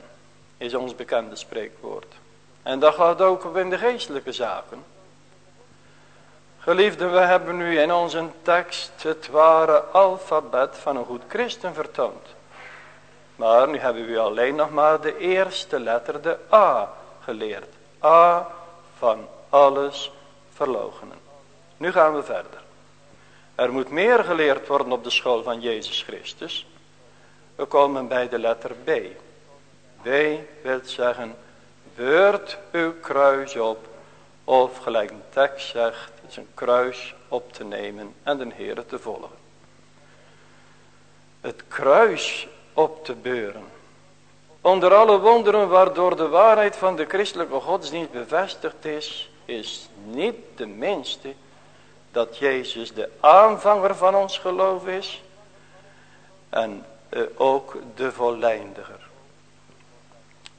is ons bekende spreekwoord. En dat gaat ook in de geestelijke zaken. Geliefden, we hebben nu in onze tekst het ware alfabet van een goed christen vertoond. Maar nu hebben we alleen nog maar de eerste letter, de A, geleerd. A van alles verlogenen. Nu gaan we verder. Er moet meer geleerd worden op de school van Jezus Christus. We komen bij de letter B. B wil zeggen, beurt uw kruis op. Of gelijk een tekst zegt, zijn kruis op te nemen en de Heer te volgen. Het kruis op te beuren. Onder alle wonderen waardoor de waarheid van de christelijke godsdienst bevestigd is, is niet de minste dat Jezus de aanvanger van ons geloof is en eh, ook de volleindiger.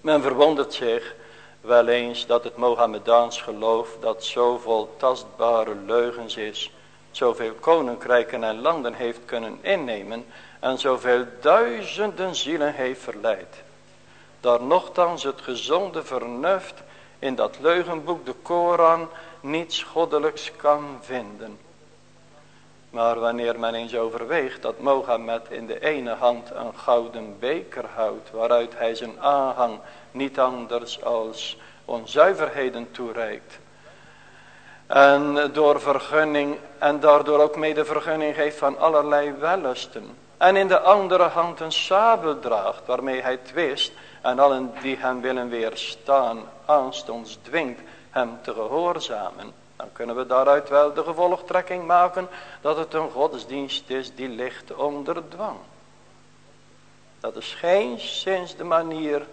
Men verwondert zich wel eens dat het Mohammedaans geloof dat zo vol tastbare leugens is, zoveel koninkrijken en landen heeft kunnen innemen en zoveel duizenden zielen heeft verleid. Daar nochtans het gezonde vernuft in dat leugenboek de Koran niets goddelijks kan vinden. Maar wanneer men eens overweegt dat Mohammed in de ene hand een gouden beker houdt, waaruit hij zijn aanhang niet anders als onzuiverheden toereikt. En door vergunning en daardoor ook mede vergunning geeft van allerlei wellusten. En in de andere hand een sabel draagt waarmee hij twist en allen die hem willen weerstaan aanstonds dwingt hem te gehoorzamen. Dan kunnen we daaruit wel de gevolgtrekking maken dat het een godsdienst is die ligt onder dwang. Dat is geen sinds de manier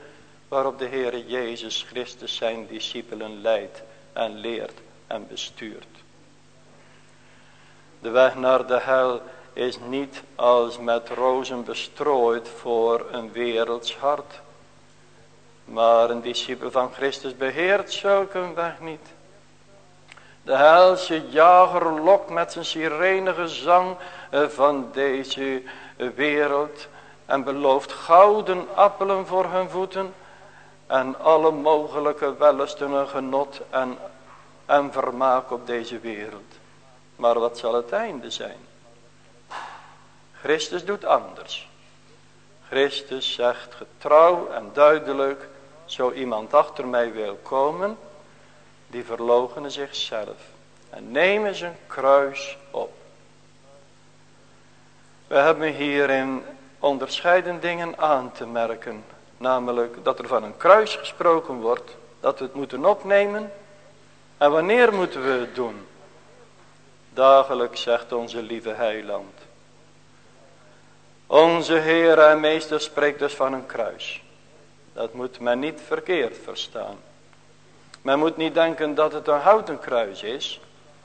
waarop de Heer Jezus Christus zijn discipelen leidt en leert en bestuurt. De weg naar de hel is niet als met rozen bestrooid voor een werelds hart. Maar een discipel van Christus beheert zulke weg niet. De helse jager lokt met zijn sirenige zang eh, van deze wereld en belooft gouden appelen voor hun voeten en alle mogelijke wellusten en genot en, en vermaak op deze wereld. Maar wat zal het einde zijn? Christus doet anders. Christus zegt getrouw en duidelijk, zo iemand achter mij wil komen, die verloochenen zichzelf en nemen zijn kruis op. We hebben hierin onderscheiden dingen aan te merken. Namelijk dat er van een kruis gesproken wordt, dat we het moeten opnemen. En wanneer moeten we het doen? Dagelijks zegt onze lieve heiland. Onze Heer en Meester spreekt dus van een kruis. Dat moet men niet verkeerd verstaan. Men moet niet denken dat het een houten kruis is.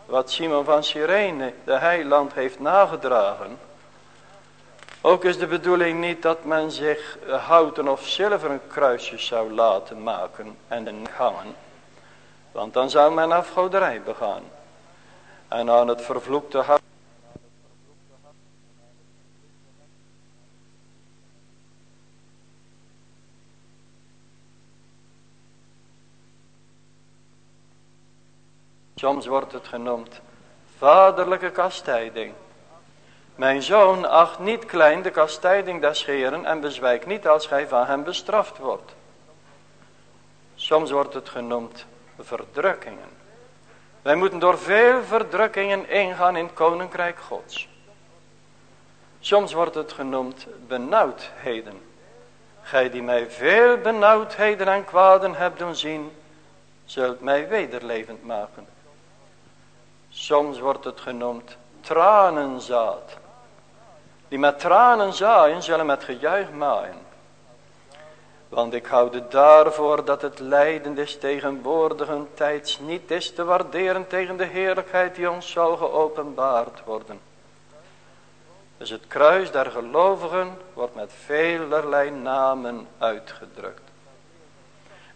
Wat Simon van Cyrene, de heiland, heeft nagedragen. Ook is de bedoeling niet dat men zich houten of zilveren kruisjes zou laten maken en hangen. Want dan zou men afgoderij begaan. En aan het vervloekte hout Soms wordt het genoemd vaderlijke kastijding. Mijn zoon acht niet klein de kastijding des Heeren en bezwijk niet als gij van hem bestraft wordt. Soms wordt het genoemd verdrukkingen. Wij moeten door veel verdrukkingen ingaan in het koninkrijk gods. Soms wordt het genoemd benauwdheden. Gij die mij veel benauwdheden en kwaden hebt doen zien, zult mij wederlevend maken. Soms wordt het genoemd tranenzaad. Die met tranen zaaien, zullen met gejuich maaien. Want ik houde daarvoor dat het lijden des tegenwoordigen tijds niet is te waarderen tegen de heerlijkheid die ons zal geopenbaard worden. Dus het kruis der gelovigen wordt met velerlei namen uitgedrukt.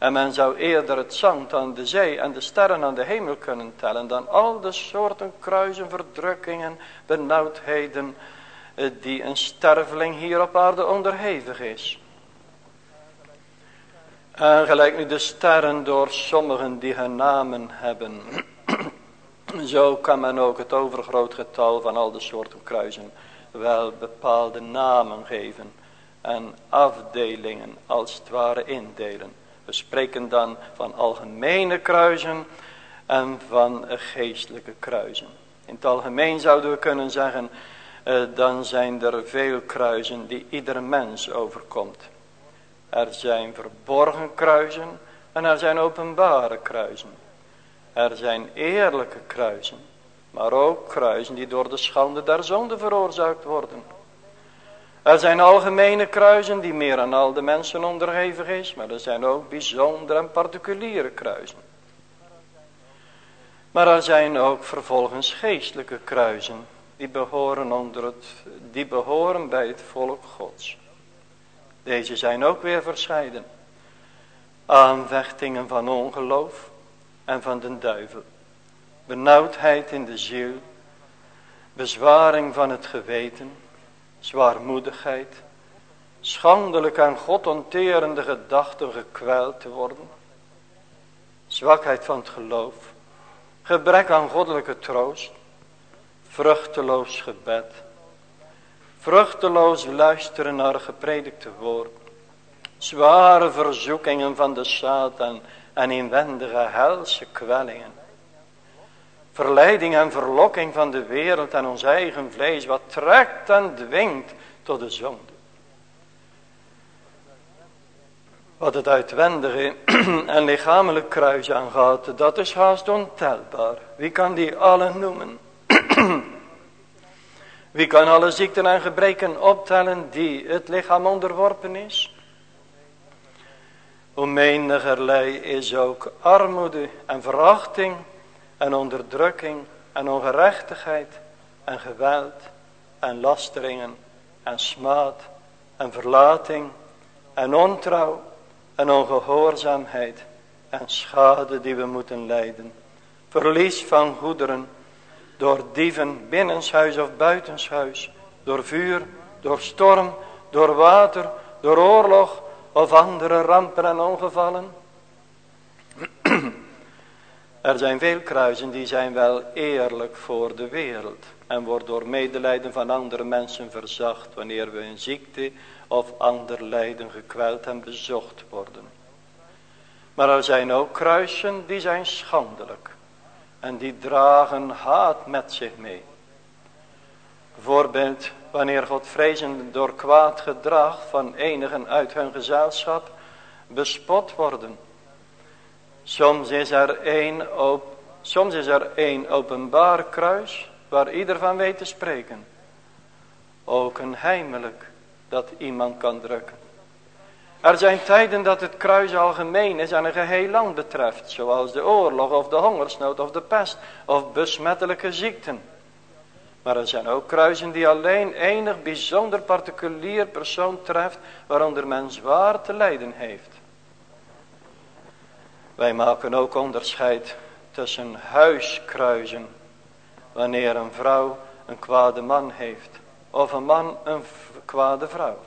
En men zou eerder het zand aan de zee en de sterren aan de hemel kunnen tellen dan al de soorten kruisen, verdrukkingen, benauwdheden eh, die een sterveling hier op aarde onderhevig is. En gelijk nu de sterren door sommigen die hun namen hebben. Zo kan men ook het overgroot getal van al de soorten kruisen wel bepaalde namen geven. En afdelingen als het ware indelen. We spreken dan van algemene kruisen en van geestelijke kruisen. In het algemeen zouden we kunnen zeggen, eh, dan zijn er veel kruisen die ieder mens overkomt. Er zijn verborgen kruisen en er zijn openbare kruisen. Er zijn eerlijke kruisen, maar ook kruisen die door de schande der zonde veroorzaakt worden. Er zijn algemene kruisen die meer aan al de mensen onderhevig is. Maar er zijn ook bijzondere en particuliere kruisen. Maar er zijn ook vervolgens geestelijke kruisen. Die behoren, onder het, die behoren bij het volk gods. Deze zijn ook weer verscheiden. Aanvechtingen van ongeloof en van de duivel. Benauwdheid in de ziel. Bezwaring van het geweten. Zwaarmoedigheid. Schandelijk aan God onterende gedachten gekweld te worden. Zwakheid van het geloof. Gebrek aan goddelijke troost. Vruchteloos gebed. Vruchteloos luisteren naar gepredikte woord. Zware verzoekingen van de Satan en inwendige helse kwellingen. Verleiding en verlokking van de wereld en ons eigen vlees, wat trekt en dwingt tot de zonde. Wat het uitwendige en lichamelijk kruis aangaat, dat is haast ontelbaar. Wie kan die allen noemen? Wie kan alle ziekten en gebreken optellen die het lichaam onderworpen is? Hoe menigerlei is ook armoede en verachting en onderdrukking en ongerechtigheid en geweld en lasteringen en smaad en verlating en ontrouw en ongehoorzaamheid en schade die we moeten lijden. Verlies van goederen door dieven binnenshuis of buitenshuis, door vuur, door storm, door water, door oorlog of andere rampen en ongevallen. Er zijn veel kruisen die zijn wel eerlijk voor de wereld en wordt door medelijden van andere mensen verzacht wanneer we een ziekte of ander lijden gekweld en bezocht worden. Maar er zijn ook kruisen die zijn schandelijk en die dragen haat met zich mee. Bijvoorbeeld wanneer Godvrezenden door kwaad gedrag van enigen uit hun gezelschap bespot worden. Soms is er één op, soms is er één openbaar kruis waar ieder van weet te spreken. Ook een heimelijk dat iemand kan drukken. Er zijn tijden dat het kruis algemeen is en een geheel land betreft. Zoals de oorlog of de hongersnood of de pest of besmettelijke ziekten. Maar er zijn ook kruisen die alleen enig bijzonder particulier persoon treft. Waaronder men zwaar te lijden heeft. Wij maken ook onderscheid tussen huiskruisen. Wanneer een vrouw een kwade man heeft. Of een man een kwade vrouw.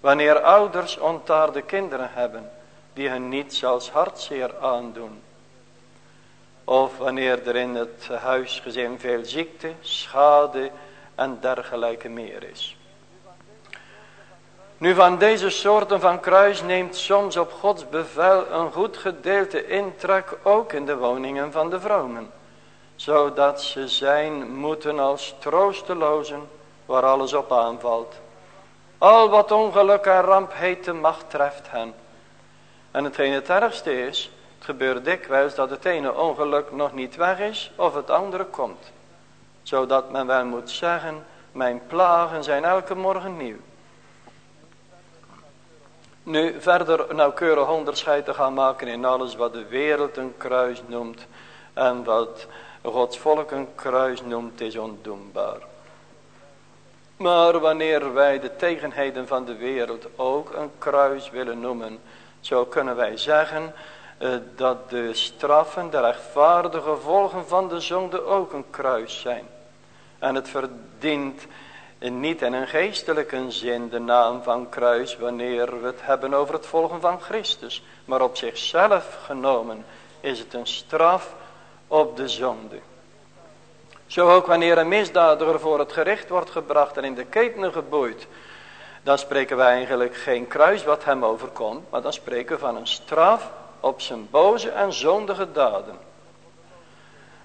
Wanneer ouders ontaarde kinderen hebben. Die hun niets als hartzeer aandoen. Of wanneer er in het huisgezin veel ziekte, schade en dergelijke meer is. Nu van deze soorten van kruis neemt soms op Gods bevel een goed gedeelte intrek ook in de woningen van de vromen. Zodat ze zijn moeten als troostelozen waar alles op aanvalt. Al wat ongeluk en ramp heet de macht treft hen. En hetgeen het ergste is, het gebeurt dikwijls dat het ene ongeluk nog niet weg is of het andere komt. Zodat men wel moet zeggen, mijn plagen zijn elke morgen nieuw. Nu verder nauwkeurig onderscheid te gaan maken in alles wat de wereld een kruis noemt. En wat Gods volk een kruis noemt is ondoenbaar. Maar wanneer wij de tegenheden van de wereld ook een kruis willen noemen. Zo kunnen wij zeggen eh, dat de straffen, de rechtvaardige gevolgen van de zonde ook een kruis zijn. En het verdient niet in een geestelijke zin de naam van kruis wanneer we het hebben over het volgen van Christus. Maar op zichzelf genomen is het een straf op de zonde. Zo ook wanneer een misdadiger voor het gericht wordt gebracht en in de ketenen geboeid. Dan spreken wij eigenlijk geen kruis wat hem overkomt. Maar dan spreken we van een straf op zijn boze en zondige daden.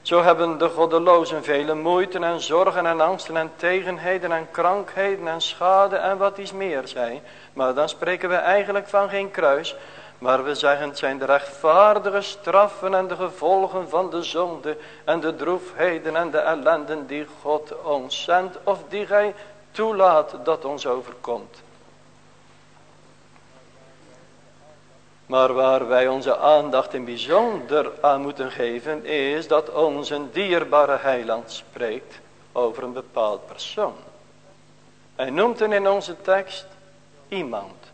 Zo hebben de goddelozen vele moeite en zorgen en angsten en tegenheden en krankheden en schade en wat iets meer zijn. Maar dan spreken we eigenlijk van geen kruis. Maar we zeggen het zijn de rechtvaardige straffen en de gevolgen van de zonde en de droefheden en de ellenden die God ons zendt of die gij toelaat dat ons overkomt. Maar waar wij onze aandacht in bijzonder aan moeten geven is dat onze dierbare heiland spreekt over een bepaald persoon. Hij noemt hem in onze tekst iemand.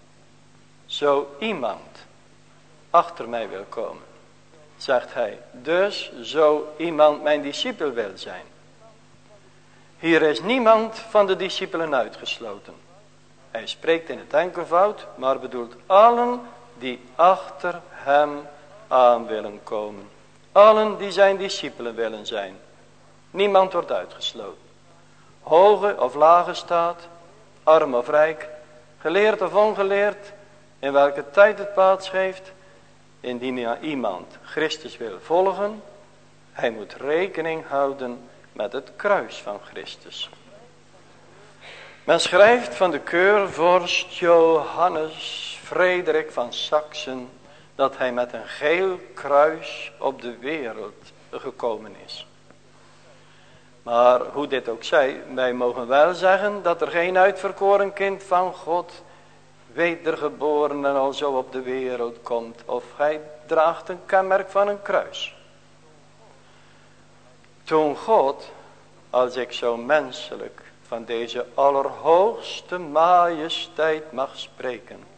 Zo iemand achter mij wil komen, zegt hij. Dus zo iemand mijn discipel wil zijn. Hier is niemand van de discipelen uitgesloten. Hij spreekt in het enkelvoud, maar bedoelt allen die achter hem aan willen komen. Allen die zijn discipelen willen zijn. Niemand wordt uitgesloten. Hoge of lage staat, arm of rijk, geleerd of ongeleerd, in welke tijd het plaats heeft, indien iemand Christus wil volgen, hij moet rekening houden met het kruis van Christus. Men schrijft van de keurvorst Johannes Frederik van Saxen dat hij met een geel kruis op de wereld gekomen is. Maar hoe dit ook zij, wij mogen wel zeggen dat er geen uitverkoren kind van God wedergeboren en al zo op de wereld komt. Of hij draagt een kenmerk van een kruis. Toen God, als ik zo menselijk van deze allerhoogste majesteit mag spreken.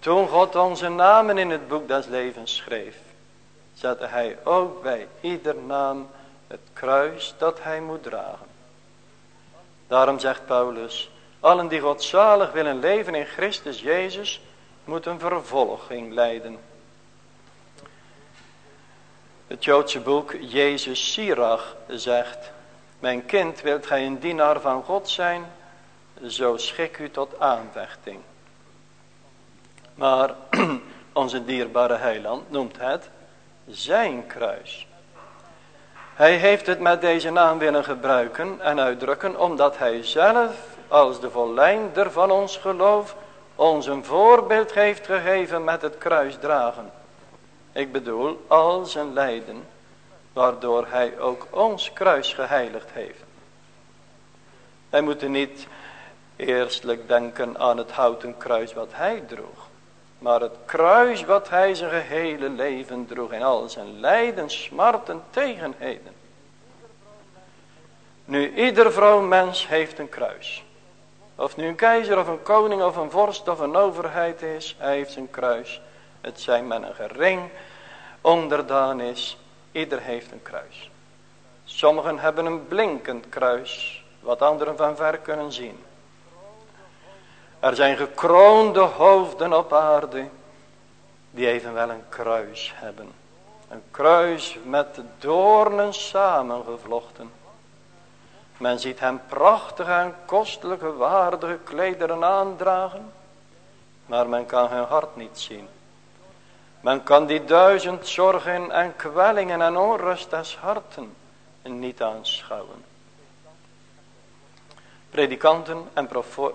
Toen God onze namen in het boek des levens schreef, zette hij ook bij ieder naam het kruis dat hij moet dragen. Daarom zegt Paulus, allen die godzalig willen leven in Christus Jezus, moeten vervolging lijden. Het Joodse boek Jezus Sirach zegt, mijn kind, wilt gij een dienaar van God zijn, zo schik u tot aanvechting. Maar onze dierbare heiland noemt het zijn kruis. Hij heeft het met deze naam willen gebruiken en uitdrukken omdat hij zelf als de volleinder van ons geloof ons een voorbeeld heeft gegeven met het kruis dragen. Ik bedoel al zijn lijden waardoor hij ook ons kruis geheiligd heeft. Wij moeten niet eerstelijk denken aan het houten kruis wat hij droeg. Maar het kruis wat hij zijn gehele leven droeg in al zijn lijden, smarten, tegenheden. Nu ieder vrouw mens heeft een kruis. Of nu een keizer of een koning of een vorst of een overheid is, hij heeft zijn kruis. Het zijn men een gering onderdaan is, ieder heeft een kruis. Sommigen hebben een blinkend kruis, wat anderen van ver kunnen zien. Er zijn gekroonde hoofden op aarde die evenwel een kruis hebben. Een kruis met doornen samengevlochten. Men ziet hem prachtige en kostelijke waardige klederen aandragen. Maar men kan hun hart niet zien. Men kan die duizend zorgen en kwellingen en onrust des harten niet aanschouwen. Predikanten en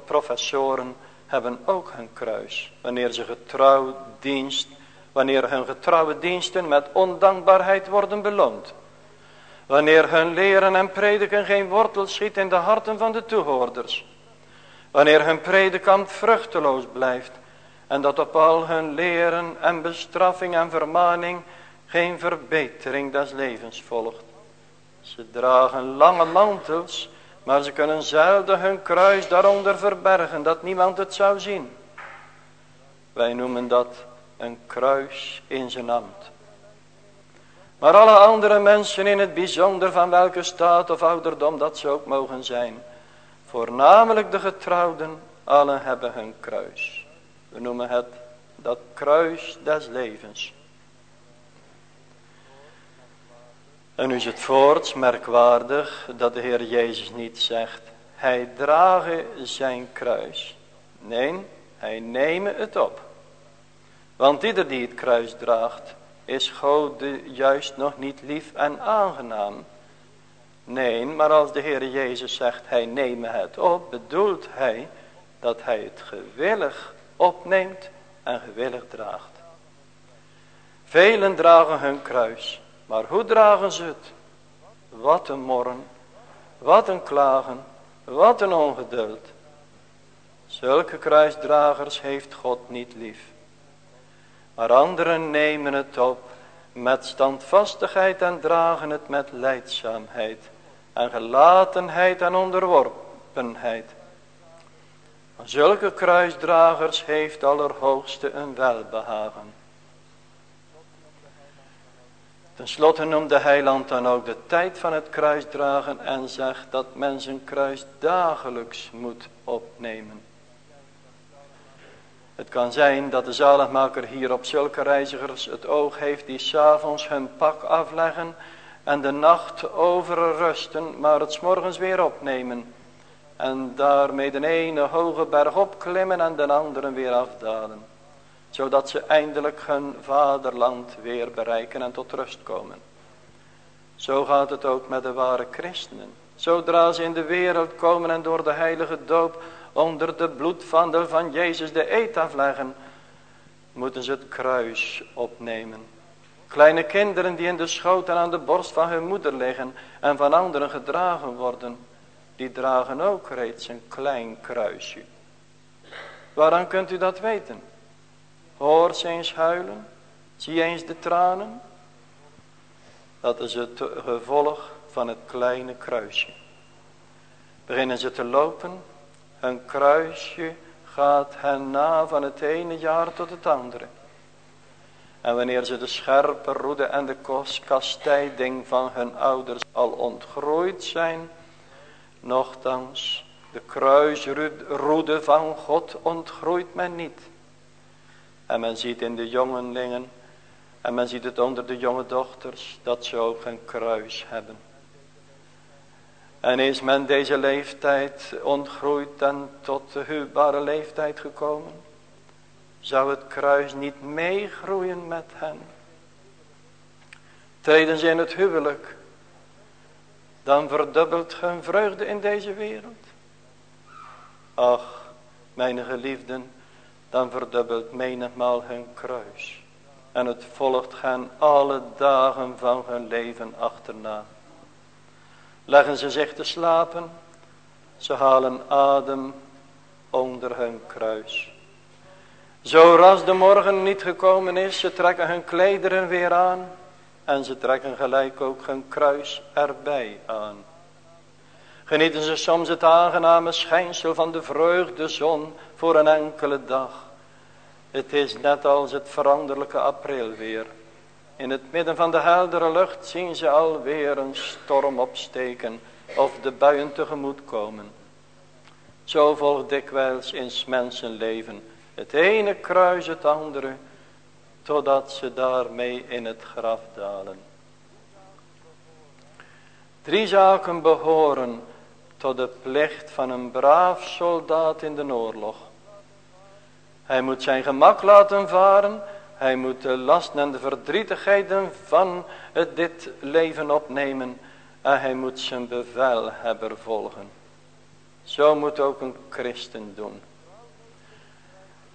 professoren hebben ook hun kruis. Wanneer ze getrouw dienst, wanneer hun getrouwe diensten met ondankbaarheid worden beloond. Wanneer hun leren en prediken geen wortel schiet in de harten van de toehoorders. Wanneer hun predikant vruchteloos blijft. En dat op al hun leren en bestraffing en vermaning geen verbetering des levens volgt. Ze dragen lange mantels maar ze kunnen zelden hun kruis daaronder verbergen, dat niemand het zou zien. Wij noemen dat een kruis in zijn ambt. Maar alle andere mensen in het bijzonder van welke staat of ouderdom dat ze ook mogen zijn. Voornamelijk de getrouwden, allen hebben hun kruis. We noemen het dat kruis des levens. En nu is het voorts merkwaardig dat de Heer Jezus niet zegt, hij drage zijn kruis. Nee, hij neeme het op. Want ieder die het kruis draagt, is God juist nog niet lief en aangenaam. Nee, maar als de Heer Jezus zegt, hij neeme het op, bedoelt hij dat hij het gewillig opneemt en gewillig draagt. Velen dragen hun kruis. Maar hoe dragen ze het? Wat een morren, wat een klagen, Wat een ongeduld. Zulke kruisdragers heeft God niet lief. Maar anderen nemen het op met standvastigheid en dragen het met leidzaamheid en gelatenheid en onderworpenheid. Zulke kruisdragers heeft allerhoogste een welbehagen. Ten slotte noemt de heiland dan ook de tijd van het kruisdragen en zegt dat men zijn kruis dagelijks moet opnemen. Het kan zijn dat de zaligmaker hier op zulke reizigers het oog heeft die s'avonds hun pak afleggen en de nacht overrusten, maar het morgens weer opnemen. En daarmee de ene hoge berg opklimmen en de andere weer afdalen. Zodat ze eindelijk hun vaderland weer bereiken en tot rust komen. Zo gaat het ook met de ware christenen. Zodra ze in de wereld komen en door de heilige doop onder de bloedvandel van Jezus de eet afleggen, moeten ze het kruis opnemen. Kleine kinderen die in de schoot en aan de borst van hun moeder liggen en van anderen gedragen worden, die dragen ook reeds een klein kruisje. Waaraan kunt u dat weten? Hoor ze eens huilen, zie eens de tranen. Dat is het gevolg van het kleine kruisje. Beginnen ze te lopen, een kruisje gaat hen na van het ene jaar tot het andere. En wanneer ze de scherpe roede en de kastijding van hun ouders al ontgroeid zijn, nochtans de kruisroede van God ontgroeit men niet. En men ziet in de jongelingen, en men ziet het onder de jonge dochters, dat ze ook een kruis hebben. En is men deze leeftijd ontgroeid en tot de huwbare leeftijd gekomen, zou het kruis niet meegroeien met hen. Treden ze in het huwelijk, dan verdubbelt hun vreugde in deze wereld. Ach, mijn geliefden, dan verdubbelt menigmaal hun kruis. En het volgt hen alle dagen van hun leven achterna. Leggen ze zich te slapen, ze halen adem onder hun kruis. Zo ras de morgen niet gekomen is, ze trekken hun klederen weer aan en ze trekken gelijk ook hun kruis erbij aan. Genieten ze soms het aangename schijnsel van de vreugdezon voor een enkele dag. Het is net als het veranderlijke aprilweer. In het midden van de heldere lucht zien ze alweer een storm opsteken of de buien tegemoet komen. Zo volgt dikwijls in mensenleven het ene kruis het andere, totdat ze daarmee in het graf dalen. Drie zaken behoren tot de plicht van een braaf soldaat in de oorlog. Hij moet zijn gemak laten varen hij moet de lasten en de verdrietigheden van het dit leven opnemen. En hij moet zijn bevelhebber volgen. Zo moet ook een christen doen.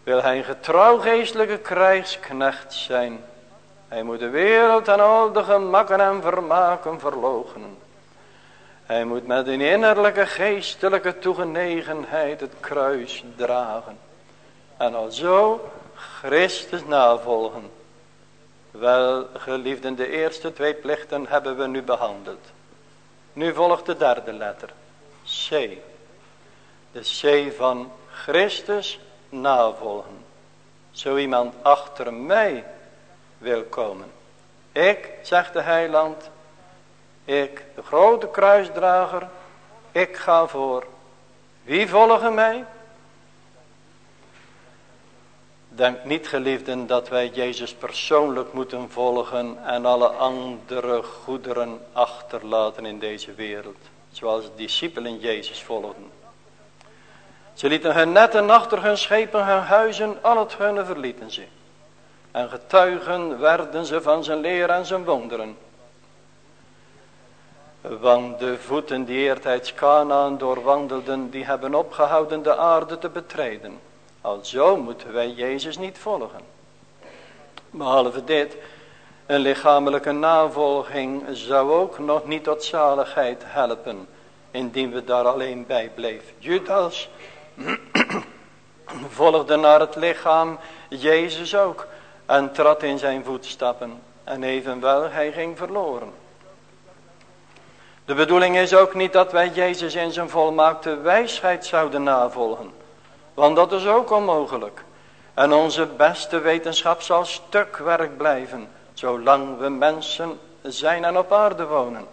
Wil hij een getrouw geestelijke krijgsknecht zijn. Hij moet de wereld en al de gemakken en vermaken verloochenen. Hij moet met een innerlijke geestelijke toegenegenheid het kruis dragen. En al zo Christus navolgen. Wel, geliefden, de eerste twee plichten hebben we nu behandeld. Nu volgt de derde letter. C. De C van Christus navolgen. Zo iemand achter mij wil komen. Ik, zegt de heiland, ik, de grote kruisdrager, ik ga voor. Wie volgen mij? Denk niet geliefden dat wij Jezus persoonlijk moeten volgen en alle andere goederen achterlaten in deze wereld. Zoals de discipelen Jezus volgden. Ze lieten hun netten achter hun schepen, hun huizen, al het hunne verlieten ze. En getuigen werden ze van zijn leer en zijn wonderen. Want de voeten die eertijds Kanaan doorwandelden, die hebben opgehouden de aarde te betreden. Alzo moeten wij Jezus niet volgen. Behalve dit, een lichamelijke navolging zou ook nog niet tot zaligheid helpen. indien we daar alleen bij bleven. Judas volgde naar het lichaam Jezus ook en trad in zijn voetstappen en evenwel hij ging verloren. De bedoeling is ook niet dat wij Jezus in zijn volmaakte wijsheid zouden navolgen. Want dat is ook onmogelijk. En onze beste wetenschap zal stukwerk blijven. Zolang we mensen zijn en op aarde wonen.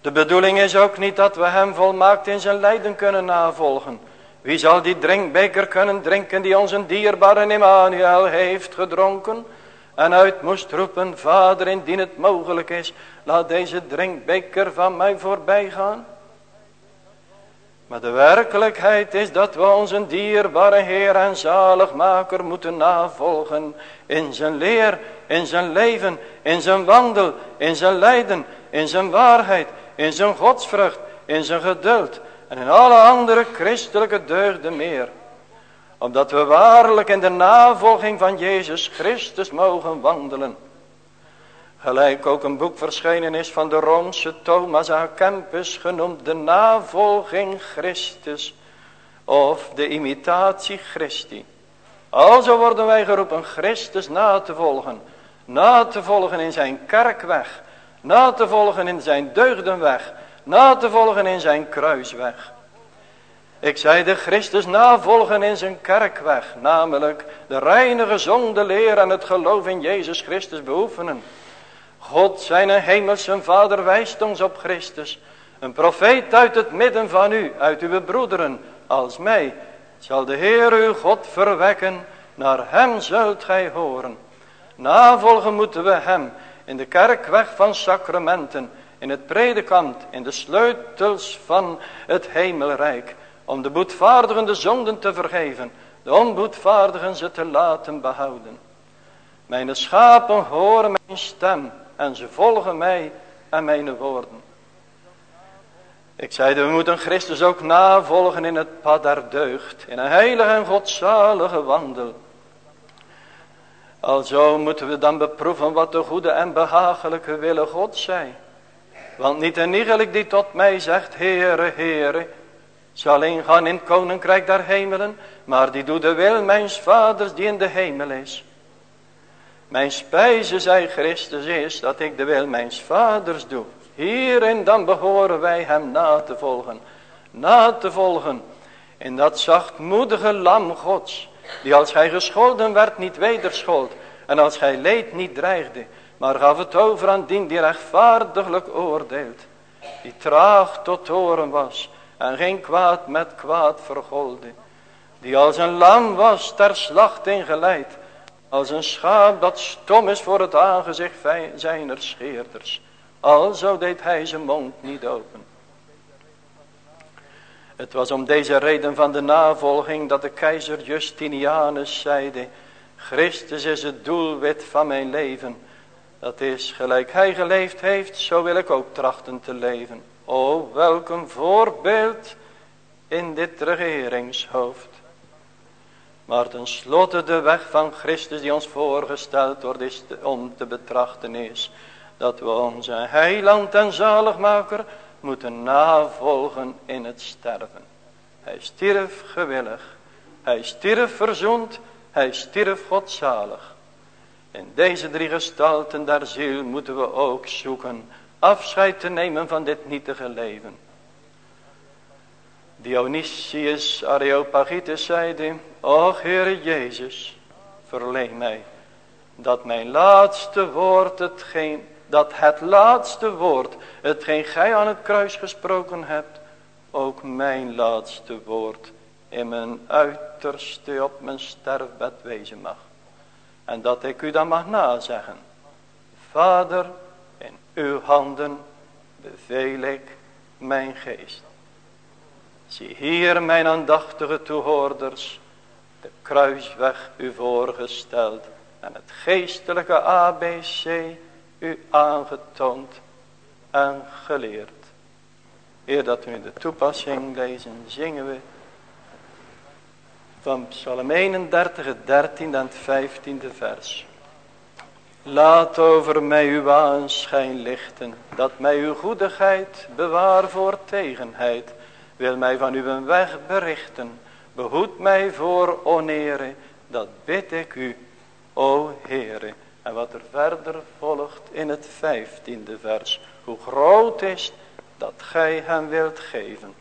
De bedoeling is ook niet dat we hem volmaakt in zijn lijden kunnen navolgen. Wie zal die drinkbeker kunnen drinken die onze dierbare Emmanuel heeft gedronken? En uit moest roepen, vader indien het mogelijk is, laat deze drinkbeker van mij voorbij gaan. Maar de werkelijkheid is dat we onze dierbare Heer en zaligmaker moeten navolgen in zijn leer, in zijn leven, in zijn wandel, in zijn lijden, in zijn waarheid, in zijn godsvrucht, in zijn geduld en in alle andere christelijke deugden meer. Omdat we waarlijk in de navolging van Jezus Christus mogen wandelen. Gelijk ook een boek verschenen is van de Roomse Thomas A. Genoemd de navolging Christus of de imitatie Christi. Alzo worden wij geroepen Christus na te volgen. Na te volgen in zijn kerkweg. Na te volgen in zijn deugdenweg. Na te volgen in zijn kruisweg. Ik zei de Christus navolgen in zijn kerkweg. Namelijk de reinige gezonde leer en het geloof in Jezus Christus beoefenen. God zijn hemelse vader wijst ons op Christus. Een profeet uit het midden van u, uit uw broederen, als mij, zal de Heer uw God verwekken. Naar hem zult gij horen. Navolgen moeten we hem in de kerkweg van sacramenten, in het predikant, in de sleutels van het hemelrijk. Om de boetvaardigen de zonden te vergeven, de onboetvaardigen ze te laten behouden. Mijn schapen horen mijn stem en ze volgen mij en mijn woorden. Ik zeide, we moeten Christus ook navolgen in het pad der deugd, in een heilige en godzalige wandel. Alzo moeten we dan beproeven wat de goede en behagelijke willen God zij. Want niet en iegelijk die tot mij zegt, Heere, Heere, zal ingaan in het koninkrijk der hemelen, maar die doet de wil mijns vaders die in de hemel is. Mijn spijze, zei Christus, is dat ik de wil mijns vaders doe. Hierin dan behoren wij hem na te volgen. Na te volgen in dat zachtmoedige lam gods. Die als hij gescholden werd niet wederschold. En als hij leed niet dreigde. Maar gaf het over aan dien die rechtvaardiglijk oordeelt. Die traag tot toren was. En geen kwaad met kwaad vergolde. Die als een lam was ter slacht ingeleid als een schaap dat stom is voor het aangezicht zijner scheerders. Alzo deed hij zijn mond niet open. Het was om deze reden van de navolging dat de keizer Justinianus zeide. Christus is het doelwit van mijn leven. Dat is gelijk hij geleefd heeft, zo wil ik ook trachten te leven. O, welk een voorbeeld in dit regeringshoofd. Maar tenslotte de weg van Christus die ons voorgesteld wordt is om te betrachten is. Dat we onze heiland en zaligmaker moeten navolgen in het sterven. Hij stierf gewillig. Hij stierf verzoend. Hij stierf godzalig. In deze drie gestalten der ziel moeten we ook zoeken afscheid te nemen van dit nietige leven. Dionysius Areopagitus zeide, Och Heere Jezus, verleen mij, dat mijn laatste woord, hetgeen, dat het laatste woord, hetgeen gij aan het kruis gesproken hebt, ook mijn laatste woord in mijn uiterste op mijn sterfbed wezen mag. En dat ik u dan mag nazeggen. Vader, in uw handen beveel ik mijn geest. Zie hier mijn aandachtige toehoorders, de kruisweg u voorgesteld en het geestelijke ABC u aangetoond en geleerd. Eer dat we de toepassing lezen, zingen we van Psalm 31, het 13 en het 15e vers. Laat over mij uw aanschijn lichten, dat mij uw goedigheid bewaar voor tegenheid. Wil mij van uw weg berichten, behoed mij voor onere, dat bid ik u, o Heere. En wat er verder volgt in het vijftiende vers, hoe groot is dat gij hem wilt geven.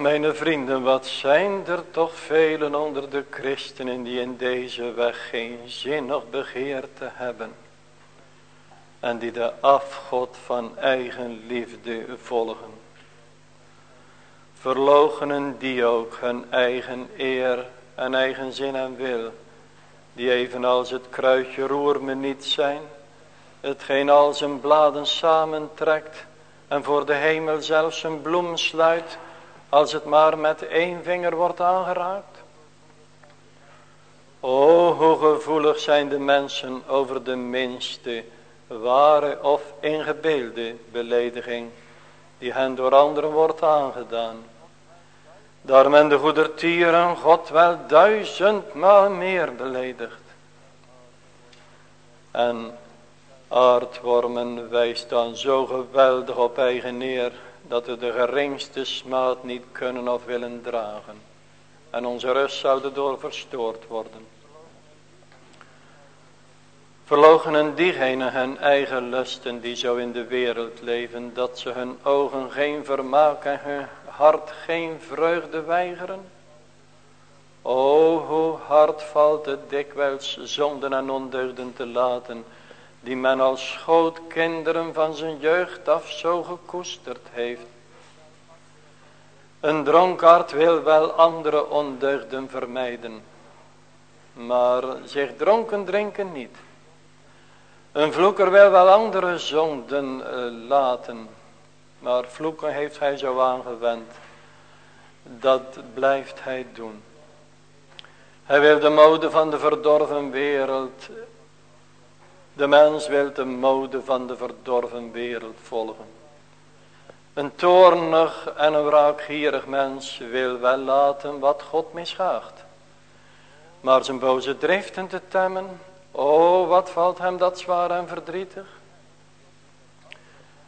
Mijn vrienden, wat zijn er toch velen onder de christenen die in deze weg geen zin of begeerte hebben. En die de afgod van eigen liefde volgen. Verlogenen die ook hun eigen eer en eigen zin en wil. Die evenals het kruidje roer me niet zijn. Hetgeen al zijn bladen samentrekt. En voor de hemel zelfs een bloem sluit als het maar met één vinger wordt aangeraakt. O, hoe gevoelig zijn de mensen over de minste, ware of ingebeelde belediging, die hen door anderen wordt aangedaan. Daar men de goedertieren God wel duizendmaal meer beledigt. En aardwormen wijst dan zo geweldig op eigen neer, dat we de geringste smaad niet kunnen of willen dragen. En onze rust zou erdoor verstoord worden. Verlogenen diegenen hun eigen lusten die zo in de wereld leven, dat ze hun ogen geen vermaak en hun hart geen vreugde weigeren? O, hoe hard valt het dikwijls zonden en ondeugden te laten, die men als schootkinderen van zijn jeugd af zo gekoesterd heeft. Een dronkaard wil wel andere ondeugden vermijden, maar zich dronken drinken niet. Een vloeker wil wel andere zonden uh, laten, maar vloeken heeft hij zo aangewend. Dat blijft hij doen. Hij wil de mode van de verdorven wereld. De mens wil de mode van de verdorven wereld volgen. Een toornig en een wraakgierig mens wil wel laten wat God misgaagt. Maar zijn boze driften te temmen, o wat valt hem dat zwaar en verdrietig.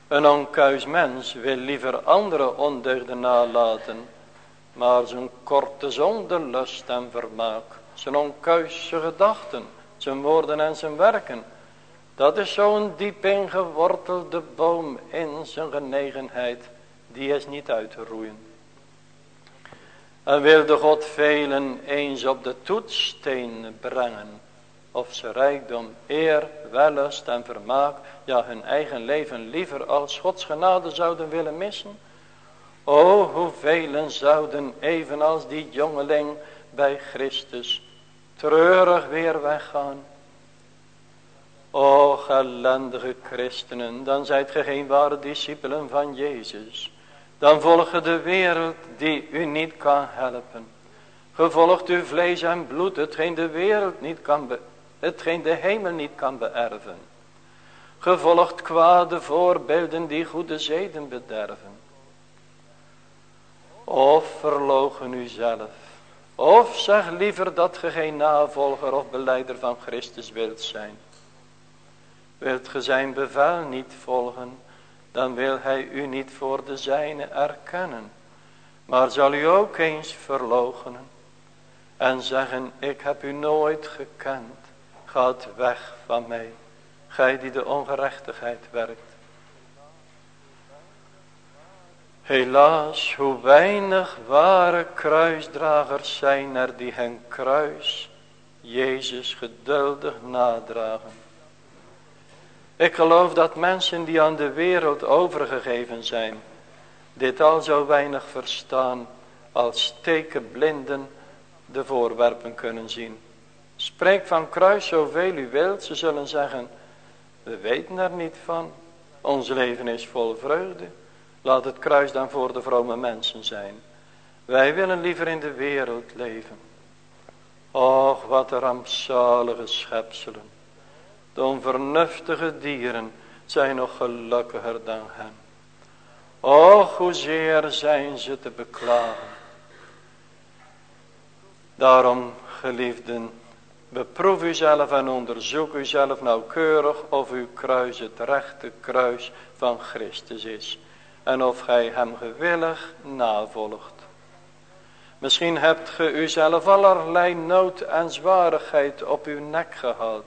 Een onkuis mens wil liever andere ondeugden nalaten, maar zijn korte zondelust en vermaak, zijn onkuise gedachten, zijn woorden en zijn werken, dat is zo'n diep ingewortelde boom in zijn genegenheid, die is niet uit te roeien. En wilde God velen eens op de toetssteen brengen, of ze rijkdom, eer, wellust en vermaak, ja hun eigen leven liever als Gods genade zouden willen missen. O, hoeveel zouden evenals die jongeling bij Christus treurig weer weggaan. O, ellendige christenen, dan zijt ge geen ware discipelen van Jezus. Dan volgt de wereld die u niet kan helpen. Gevolgt uw vlees en bloed, hetgeen de wereld niet kan be hetgeen de hemel niet kan beërven. Gevolgd kwade voorbeelden die goede zeden bederven. Of verlogen u zelf. Of zeg liever dat ge geen navolger of beleider van Christus wilt zijn. Wilt ge zijn bevel niet volgen, dan wil hij u niet voor de zijne erkennen. Maar zal u ook eens verlogenen en zeggen, ik heb u nooit gekend. Gaat weg van mij, gij die de ongerechtigheid werkt. Helaas, hoe weinig ware kruisdragers zijn er die hen kruis, Jezus geduldig nadragen. Ik geloof dat mensen die aan de wereld overgegeven zijn, dit al zo weinig verstaan als stekenblinden de voorwerpen kunnen zien. Spreek van kruis zoveel u wilt, ze zullen zeggen, we weten er niet van. Ons leven is vol vreugde. Laat het kruis dan voor de vrome mensen zijn. Wij willen liever in de wereld leven. Och, wat rampzalige schepselen. De onvernuftige dieren zijn nog gelukkiger dan hen. Och, hoezeer zijn ze te beklagen. Daarom, geliefden, beproef uzelf en onderzoek uzelf nauwkeurig of uw kruis het rechte kruis van Christus is. En of gij hem gewillig navolgt. Misschien hebt ge uzelf allerlei nood en zwarigheid op uw nek gehad.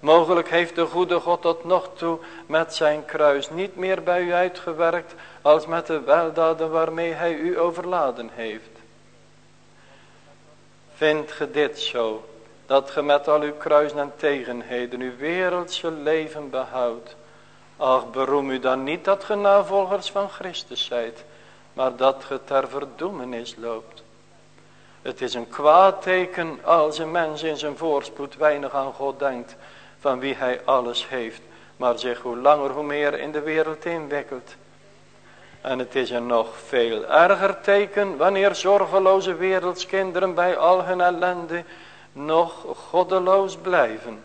Mogelijk heeft de goede God tot nog toe met zijn kruis niet meer bij u uitgewerkt als met de weldaden waarmee hij u overladen heeft. Vindt ge dit zo, dat ge met al uw kruisen en tegenheden uw wereldse leven behoudt. Ach, beroem u dan niet dat ge navolgers van Christus zijt, maar dat ge ter verdoemenis loopt. Het is een kwaad teken als een mens in zijn voorspoed weinig aan God denkt van wie hij alles heeft, maar zich hoe langer hoe meer in de wereld inwikkelt. En het is een nog veel erger teken wanneer zorgeloze wereldskinderen bij al hun ellende nog goddeloos blijven.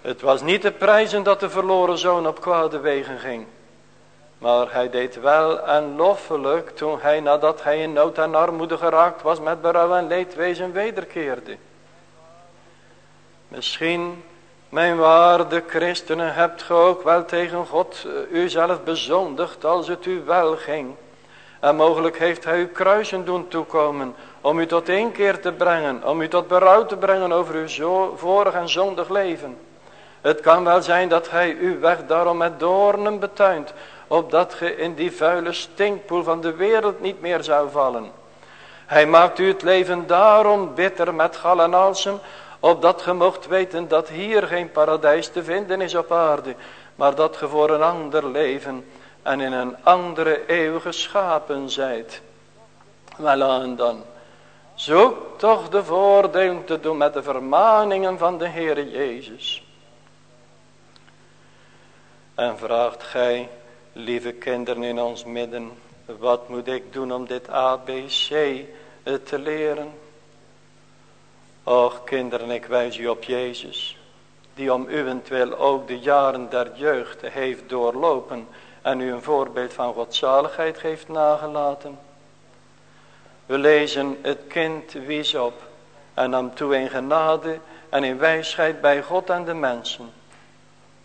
Het was niet te prijzen dat de verloren zoon op kwade wegen ging. Maar hij deed wel en loffelijk toen hij nadat hij in nood en armoede geraakt was met berouw en leedwezen wederkeerde. Misschien, mijn waarde christenen, hebt ge ook wel tegen God eh, uzelf bezondigd als het u wel ging. En mogelijk heeft hij u kruisen doen toekomen om u tot één keer te brengen, om u tot berouw te brengen over uw vorig en zondig leven. Het kan wel zijn dat hij uw weg daarom met doornen betuint, opdat ge in die vuile stinkpoel van de wereld niet meer zou vallen. Hij maakt u het leven daarom bitter met gal en alsem, opdat ge mocht weten dat hier geen paradijs te vinden is op aarde, maar dat ge voor een ander leven en in een andere eeuw geschapen zijt. Welaan dan, zoek toch de voordeel te doen met de vermaningen van de Heere Jezus. En vraagt gij, lieve kinderen in ons midden, wat moet ik doen om dit ABC te leren? Och kinderen, ik wijs u op Jezus, die om uwentwil ook de jaren der jeugd heeft doorlopen en u een voorbeeld van godzaligheid heeft nagelaten. We lezen het kind wies op en nam toe in genade en in wijsheid bij God en de mensen.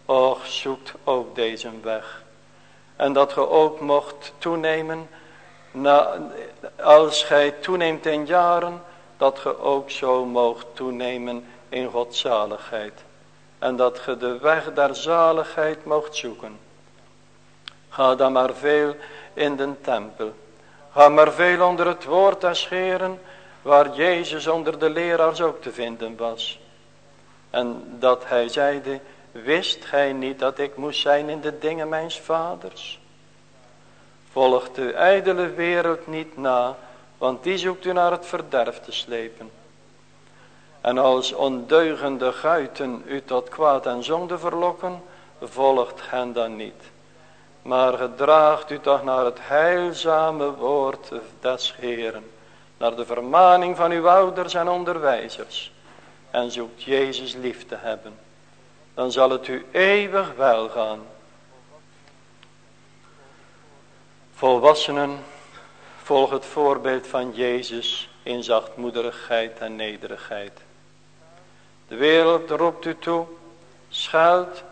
Och, zoekt ook deze weg. En dat ge ook mocht toenemen, na, als gij toeneemt in jaren, dat ge ook zo moogt toenemen in godzaligheid. En dat ge de weg der zaligheid mocht zoeken. Ga dan maar veel in den tempel. Ga maar veel onder het woord en scheren, waar Jezus onder de leraars ook te vinden was. En dat hij zeide, wist gij niet dat ik moest zijn in de dingen mijns vaders? Volg de ijdele wereld niet na, want die zoekt u naar het verderf te slepen. En als ondeugende guiten u tot kwaad en zonde verlokken, volgt hen dan niet. Maar gedraagt u toch naar het heilzame woord des Heeren, naar de vermaning van uw ouders en onderwijzers, en zoekt Jezus lief te hebben. Dan zal het u eeuwig wel gaan. Volwassenen, volg het voorbeeld van Jezus in zachtmoedigheid en nederigheid. De wereld roept u toe, schuilt,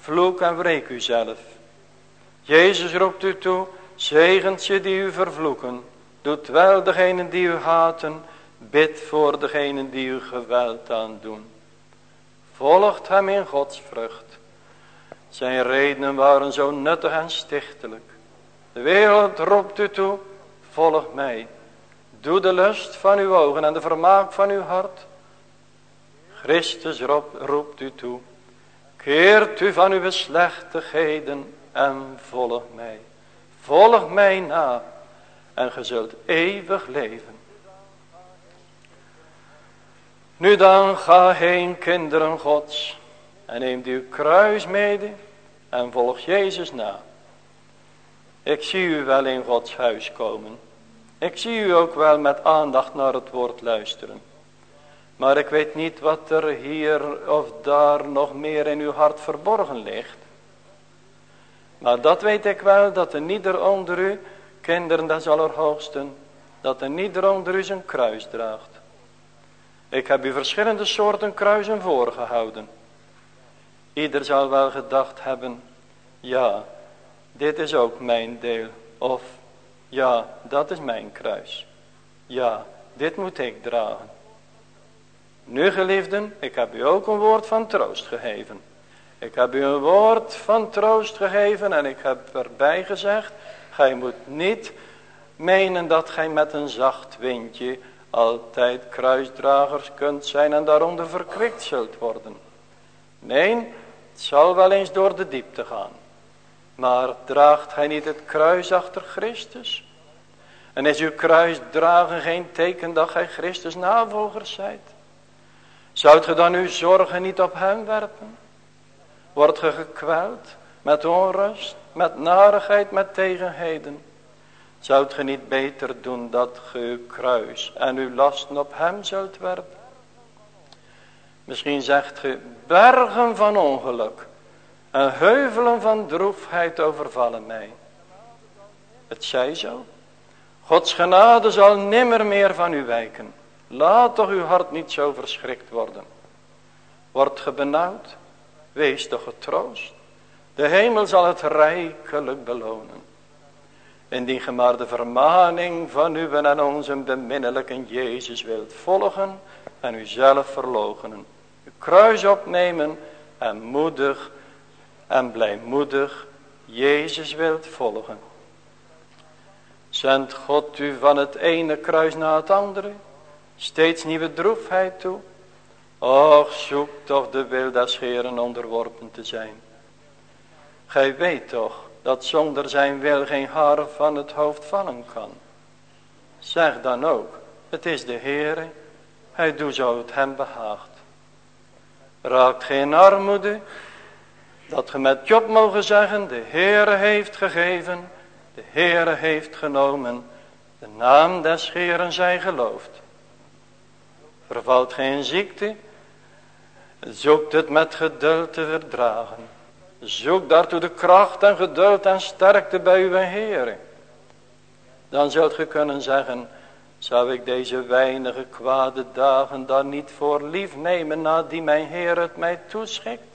vloek en wreek uzelf. Jezus roept u toe, zegent je die u vervloeken, doet wel degenen die u haten, bid voor degenen die u geweld aandoen. Volgt hem in Gods vrucht. Zijn redenen waren zo nuttig en stichtelijk. De wereld roept u toe, volg mij. Doe de lust van uw ogen en de vermaak van uw hart. Christus roept u toe. Keert u van uw slechtigheden en volg mij. Volg mij na en ge zult eeuwig leven. Nu dan ga heen kinderen gods en neem uw kruis mede en volg Jezus na. Ik zie u wel in Gods huis komen. Ik zie u ook wel met aandacht naar het woord luisteren. Maar ik weet niet wat er hier of daar nog meer in uw hart verborgen ligt. Maar dat weet ik wel, dat er niet onder u, kinderen des Allerhoogsten, dat er niet onder u zijn kruis draagt. Ik heb u verschillende soorten kruisen voorgehouden. Ieder zal wel gedacht hebben, ja, dit is ook mijn deel. Of, ja, dat is mijn kruis. Ja, dit moet ik dragen. Nu geliefden, ik heb u ook een woord van troost gegeven. Ik heb u een woord van troost gegeven en ik heb erbij gezegd, gij moet niet menen dat gij met een zacht windje altijd kruisdragers kunt zijn en daaronder verkwikt zult worden. Nee, het zal wel eens door de diepte gaan. Maar draagt hij niet het kruis achter Christus? En is uw kruis dragen geen teken dat gij Christus navolgers zijt? Zoudt ge dan uw zorgen niet op hem werpen? Wordt ge gekweld met onrust, met narigheid, met tegenheden? Zoudt ge niet beter doen dat ge uw kruis en uw lasten op hem zult werpen? Misschien zegt ge bergen van ongeluk en heuvelen van droefheid overvallen mij. Het zij zo. Gods genade zal nimmer meer van u wijken. Laat toch uw hart niet zo verschrikt worden. Wordt ge benauwd? Wees toch getroost. De hemel zal het rijkelijk belonen. Indien ge maar de vermaning van u en onze beminnelijke Jezus wilt volgen en uzelf verlogenen. Uw kruis opnemen en moedig en blijmoedig Jezus wilt volgen. Zendt God u van het ene kruis naar het andere, steeds nieuwe droefheid toe. Och, zoek toch de wil des Heeren onderworpen te zijn. Gij weet toch dat zonder zijn wil geen haar van het hoofd vallen kan. Zeg dan ook, het is de Heere, hij doet zo het hem behaagt. Raakt geen armoede, dat ge met Job mogen zeggen, de Heere heeft gegeven, de Heere heeft genomen, de naam des Heeren zij geloofd. Vervalt geen ziekte, zoekt het met geduld te verdragen. Zoek daartoe de kracht en geduld en sterkte bij uw Heer. Dan zult ge kunnen zeggen, zou ik deze weinige kwade dagen dan niet voor lief nemen, na die mijn Heer het mij toeschikt?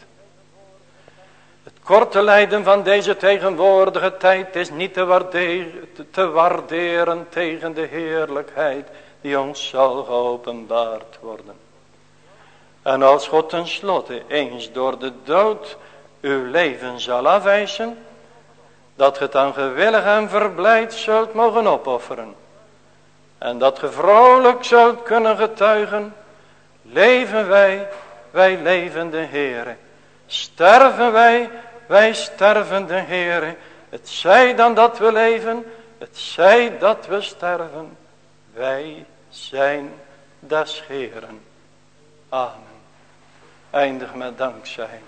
Het korte lijden van deze tegenwoordige tijd is niet te waarderen, te waarderen tegen de heerlijkheid die ons zal geopenbaard worden. En als God tenslotte eens door de dood uw leven zal afwijzen, dat ge dan gewillig en verblijd zult mogen opofferen. En dat ge vrolijk zult kunnen getuigen, leven wij, wij leven de Heere. Sterven wij, wij sterven de Heere. Het zij dan dat we leven, het zij dat we sterven. Wij zijn des Heeren. Amen. Eindig met dankzij.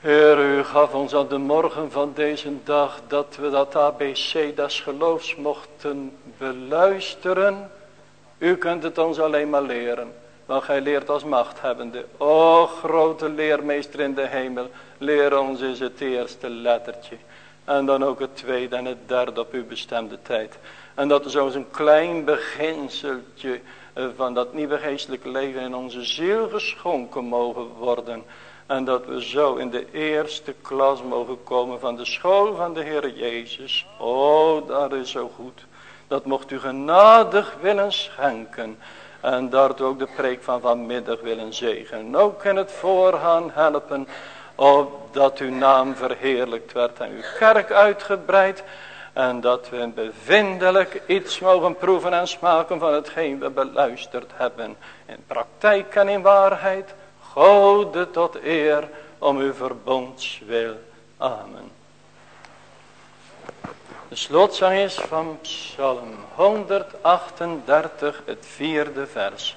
Heer, u gaf ons aan de morgen van deze dag dat we dat ABC des geloofs mochten beluisteren. U kunt het ons alleen maar leren, want gij leert als machthebbende. O grote leermeester in de hemel, leer ons eens het eerste lettertje. En dan ook het tweede en het derde op uw bestemde tijd. En dat is zo'n klein beginseltje eh, van dat nieuwe geestelijke leven in onze ziel geschonken mogen worden. En dat we zo in de eerste klas mogen komen van de school van de Heer Jezus. Oh, dat is zo goed. Dat mocht u genadig willen schenken. En daartoe ook de preek van vanmiddag willen zegenen. Ook in het voorgaan helpen. Opdat uw naam verheerlijkt werd en uw kerk uitgebreid. En dat we bevindelijk iets mogen proeven en smaken van hetgeen we beluisterd hebben. In praktijk en in waarheid. Gode tot eer om uw verbondswil. Amen. De slotzang is van Psalm 138, het vierde vers.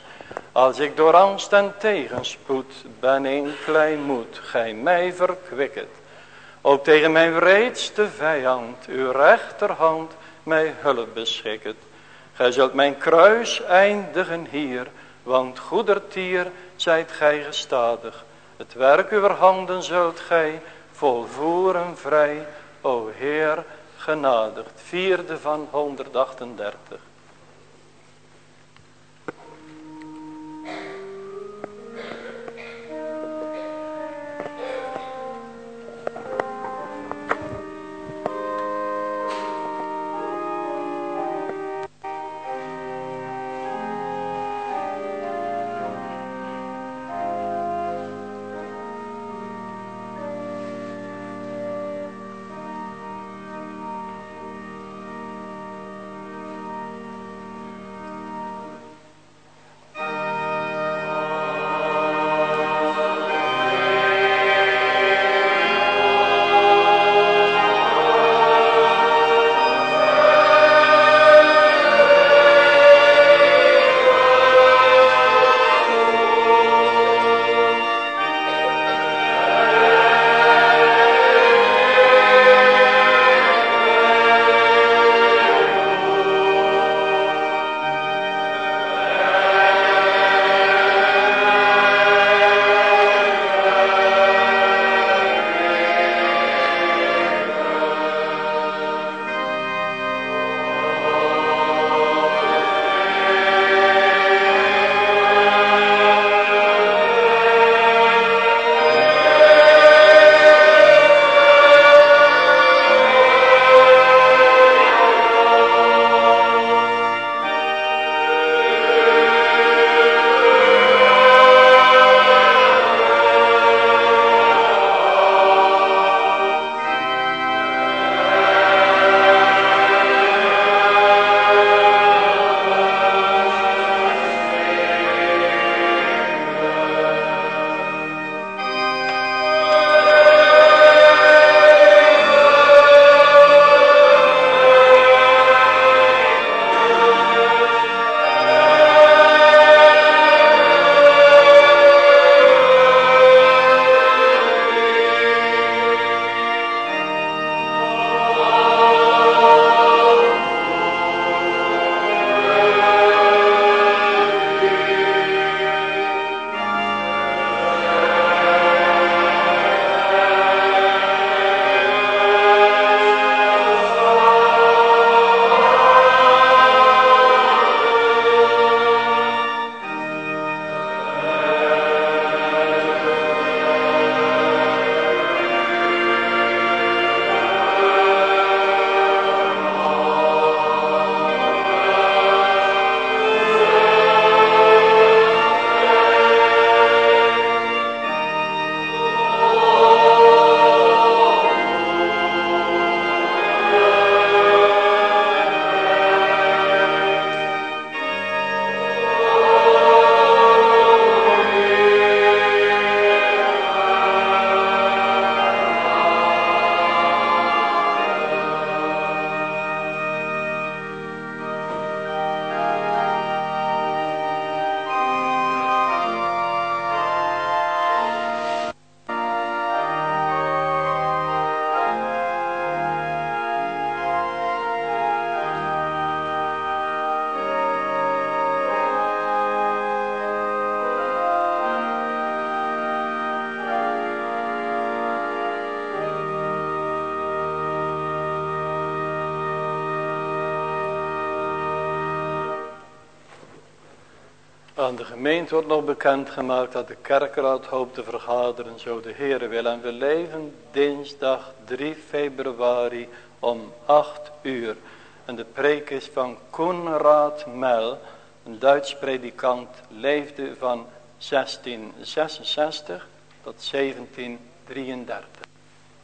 Als ik door angst en tegenspoed ben in klein moed, gij mij verkwikket. Ook tegen mijn wreedste vijand, uw rechterhand, mij hulp beschikt. Gij zult mijn kruis eindigen hier, want goedertier zijt gij gestadig. Het werk uw handen zult gij volvoeren vrij, o Heer, genadigd. Vierde van 138. Gemeente wordt nog bekendgemaakt dat de kerkraad hoopt te vergaderen, zo de Heer wil. En we leven dinsdag 3 februari om 8 uur. En de preek is van Koenraad Mel, een Duits predikant, leefde van 1666 tot 1733.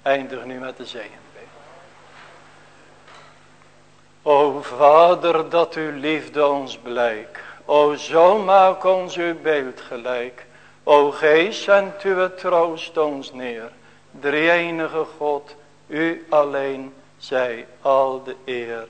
Eindig nu met de zegen. O Vader, dat uw liefde ons blijk. O zo maak ons uw beeld gelijk. O geest, zendt uw troost ons neer. Drie enige God, u alleen, zij al de eer.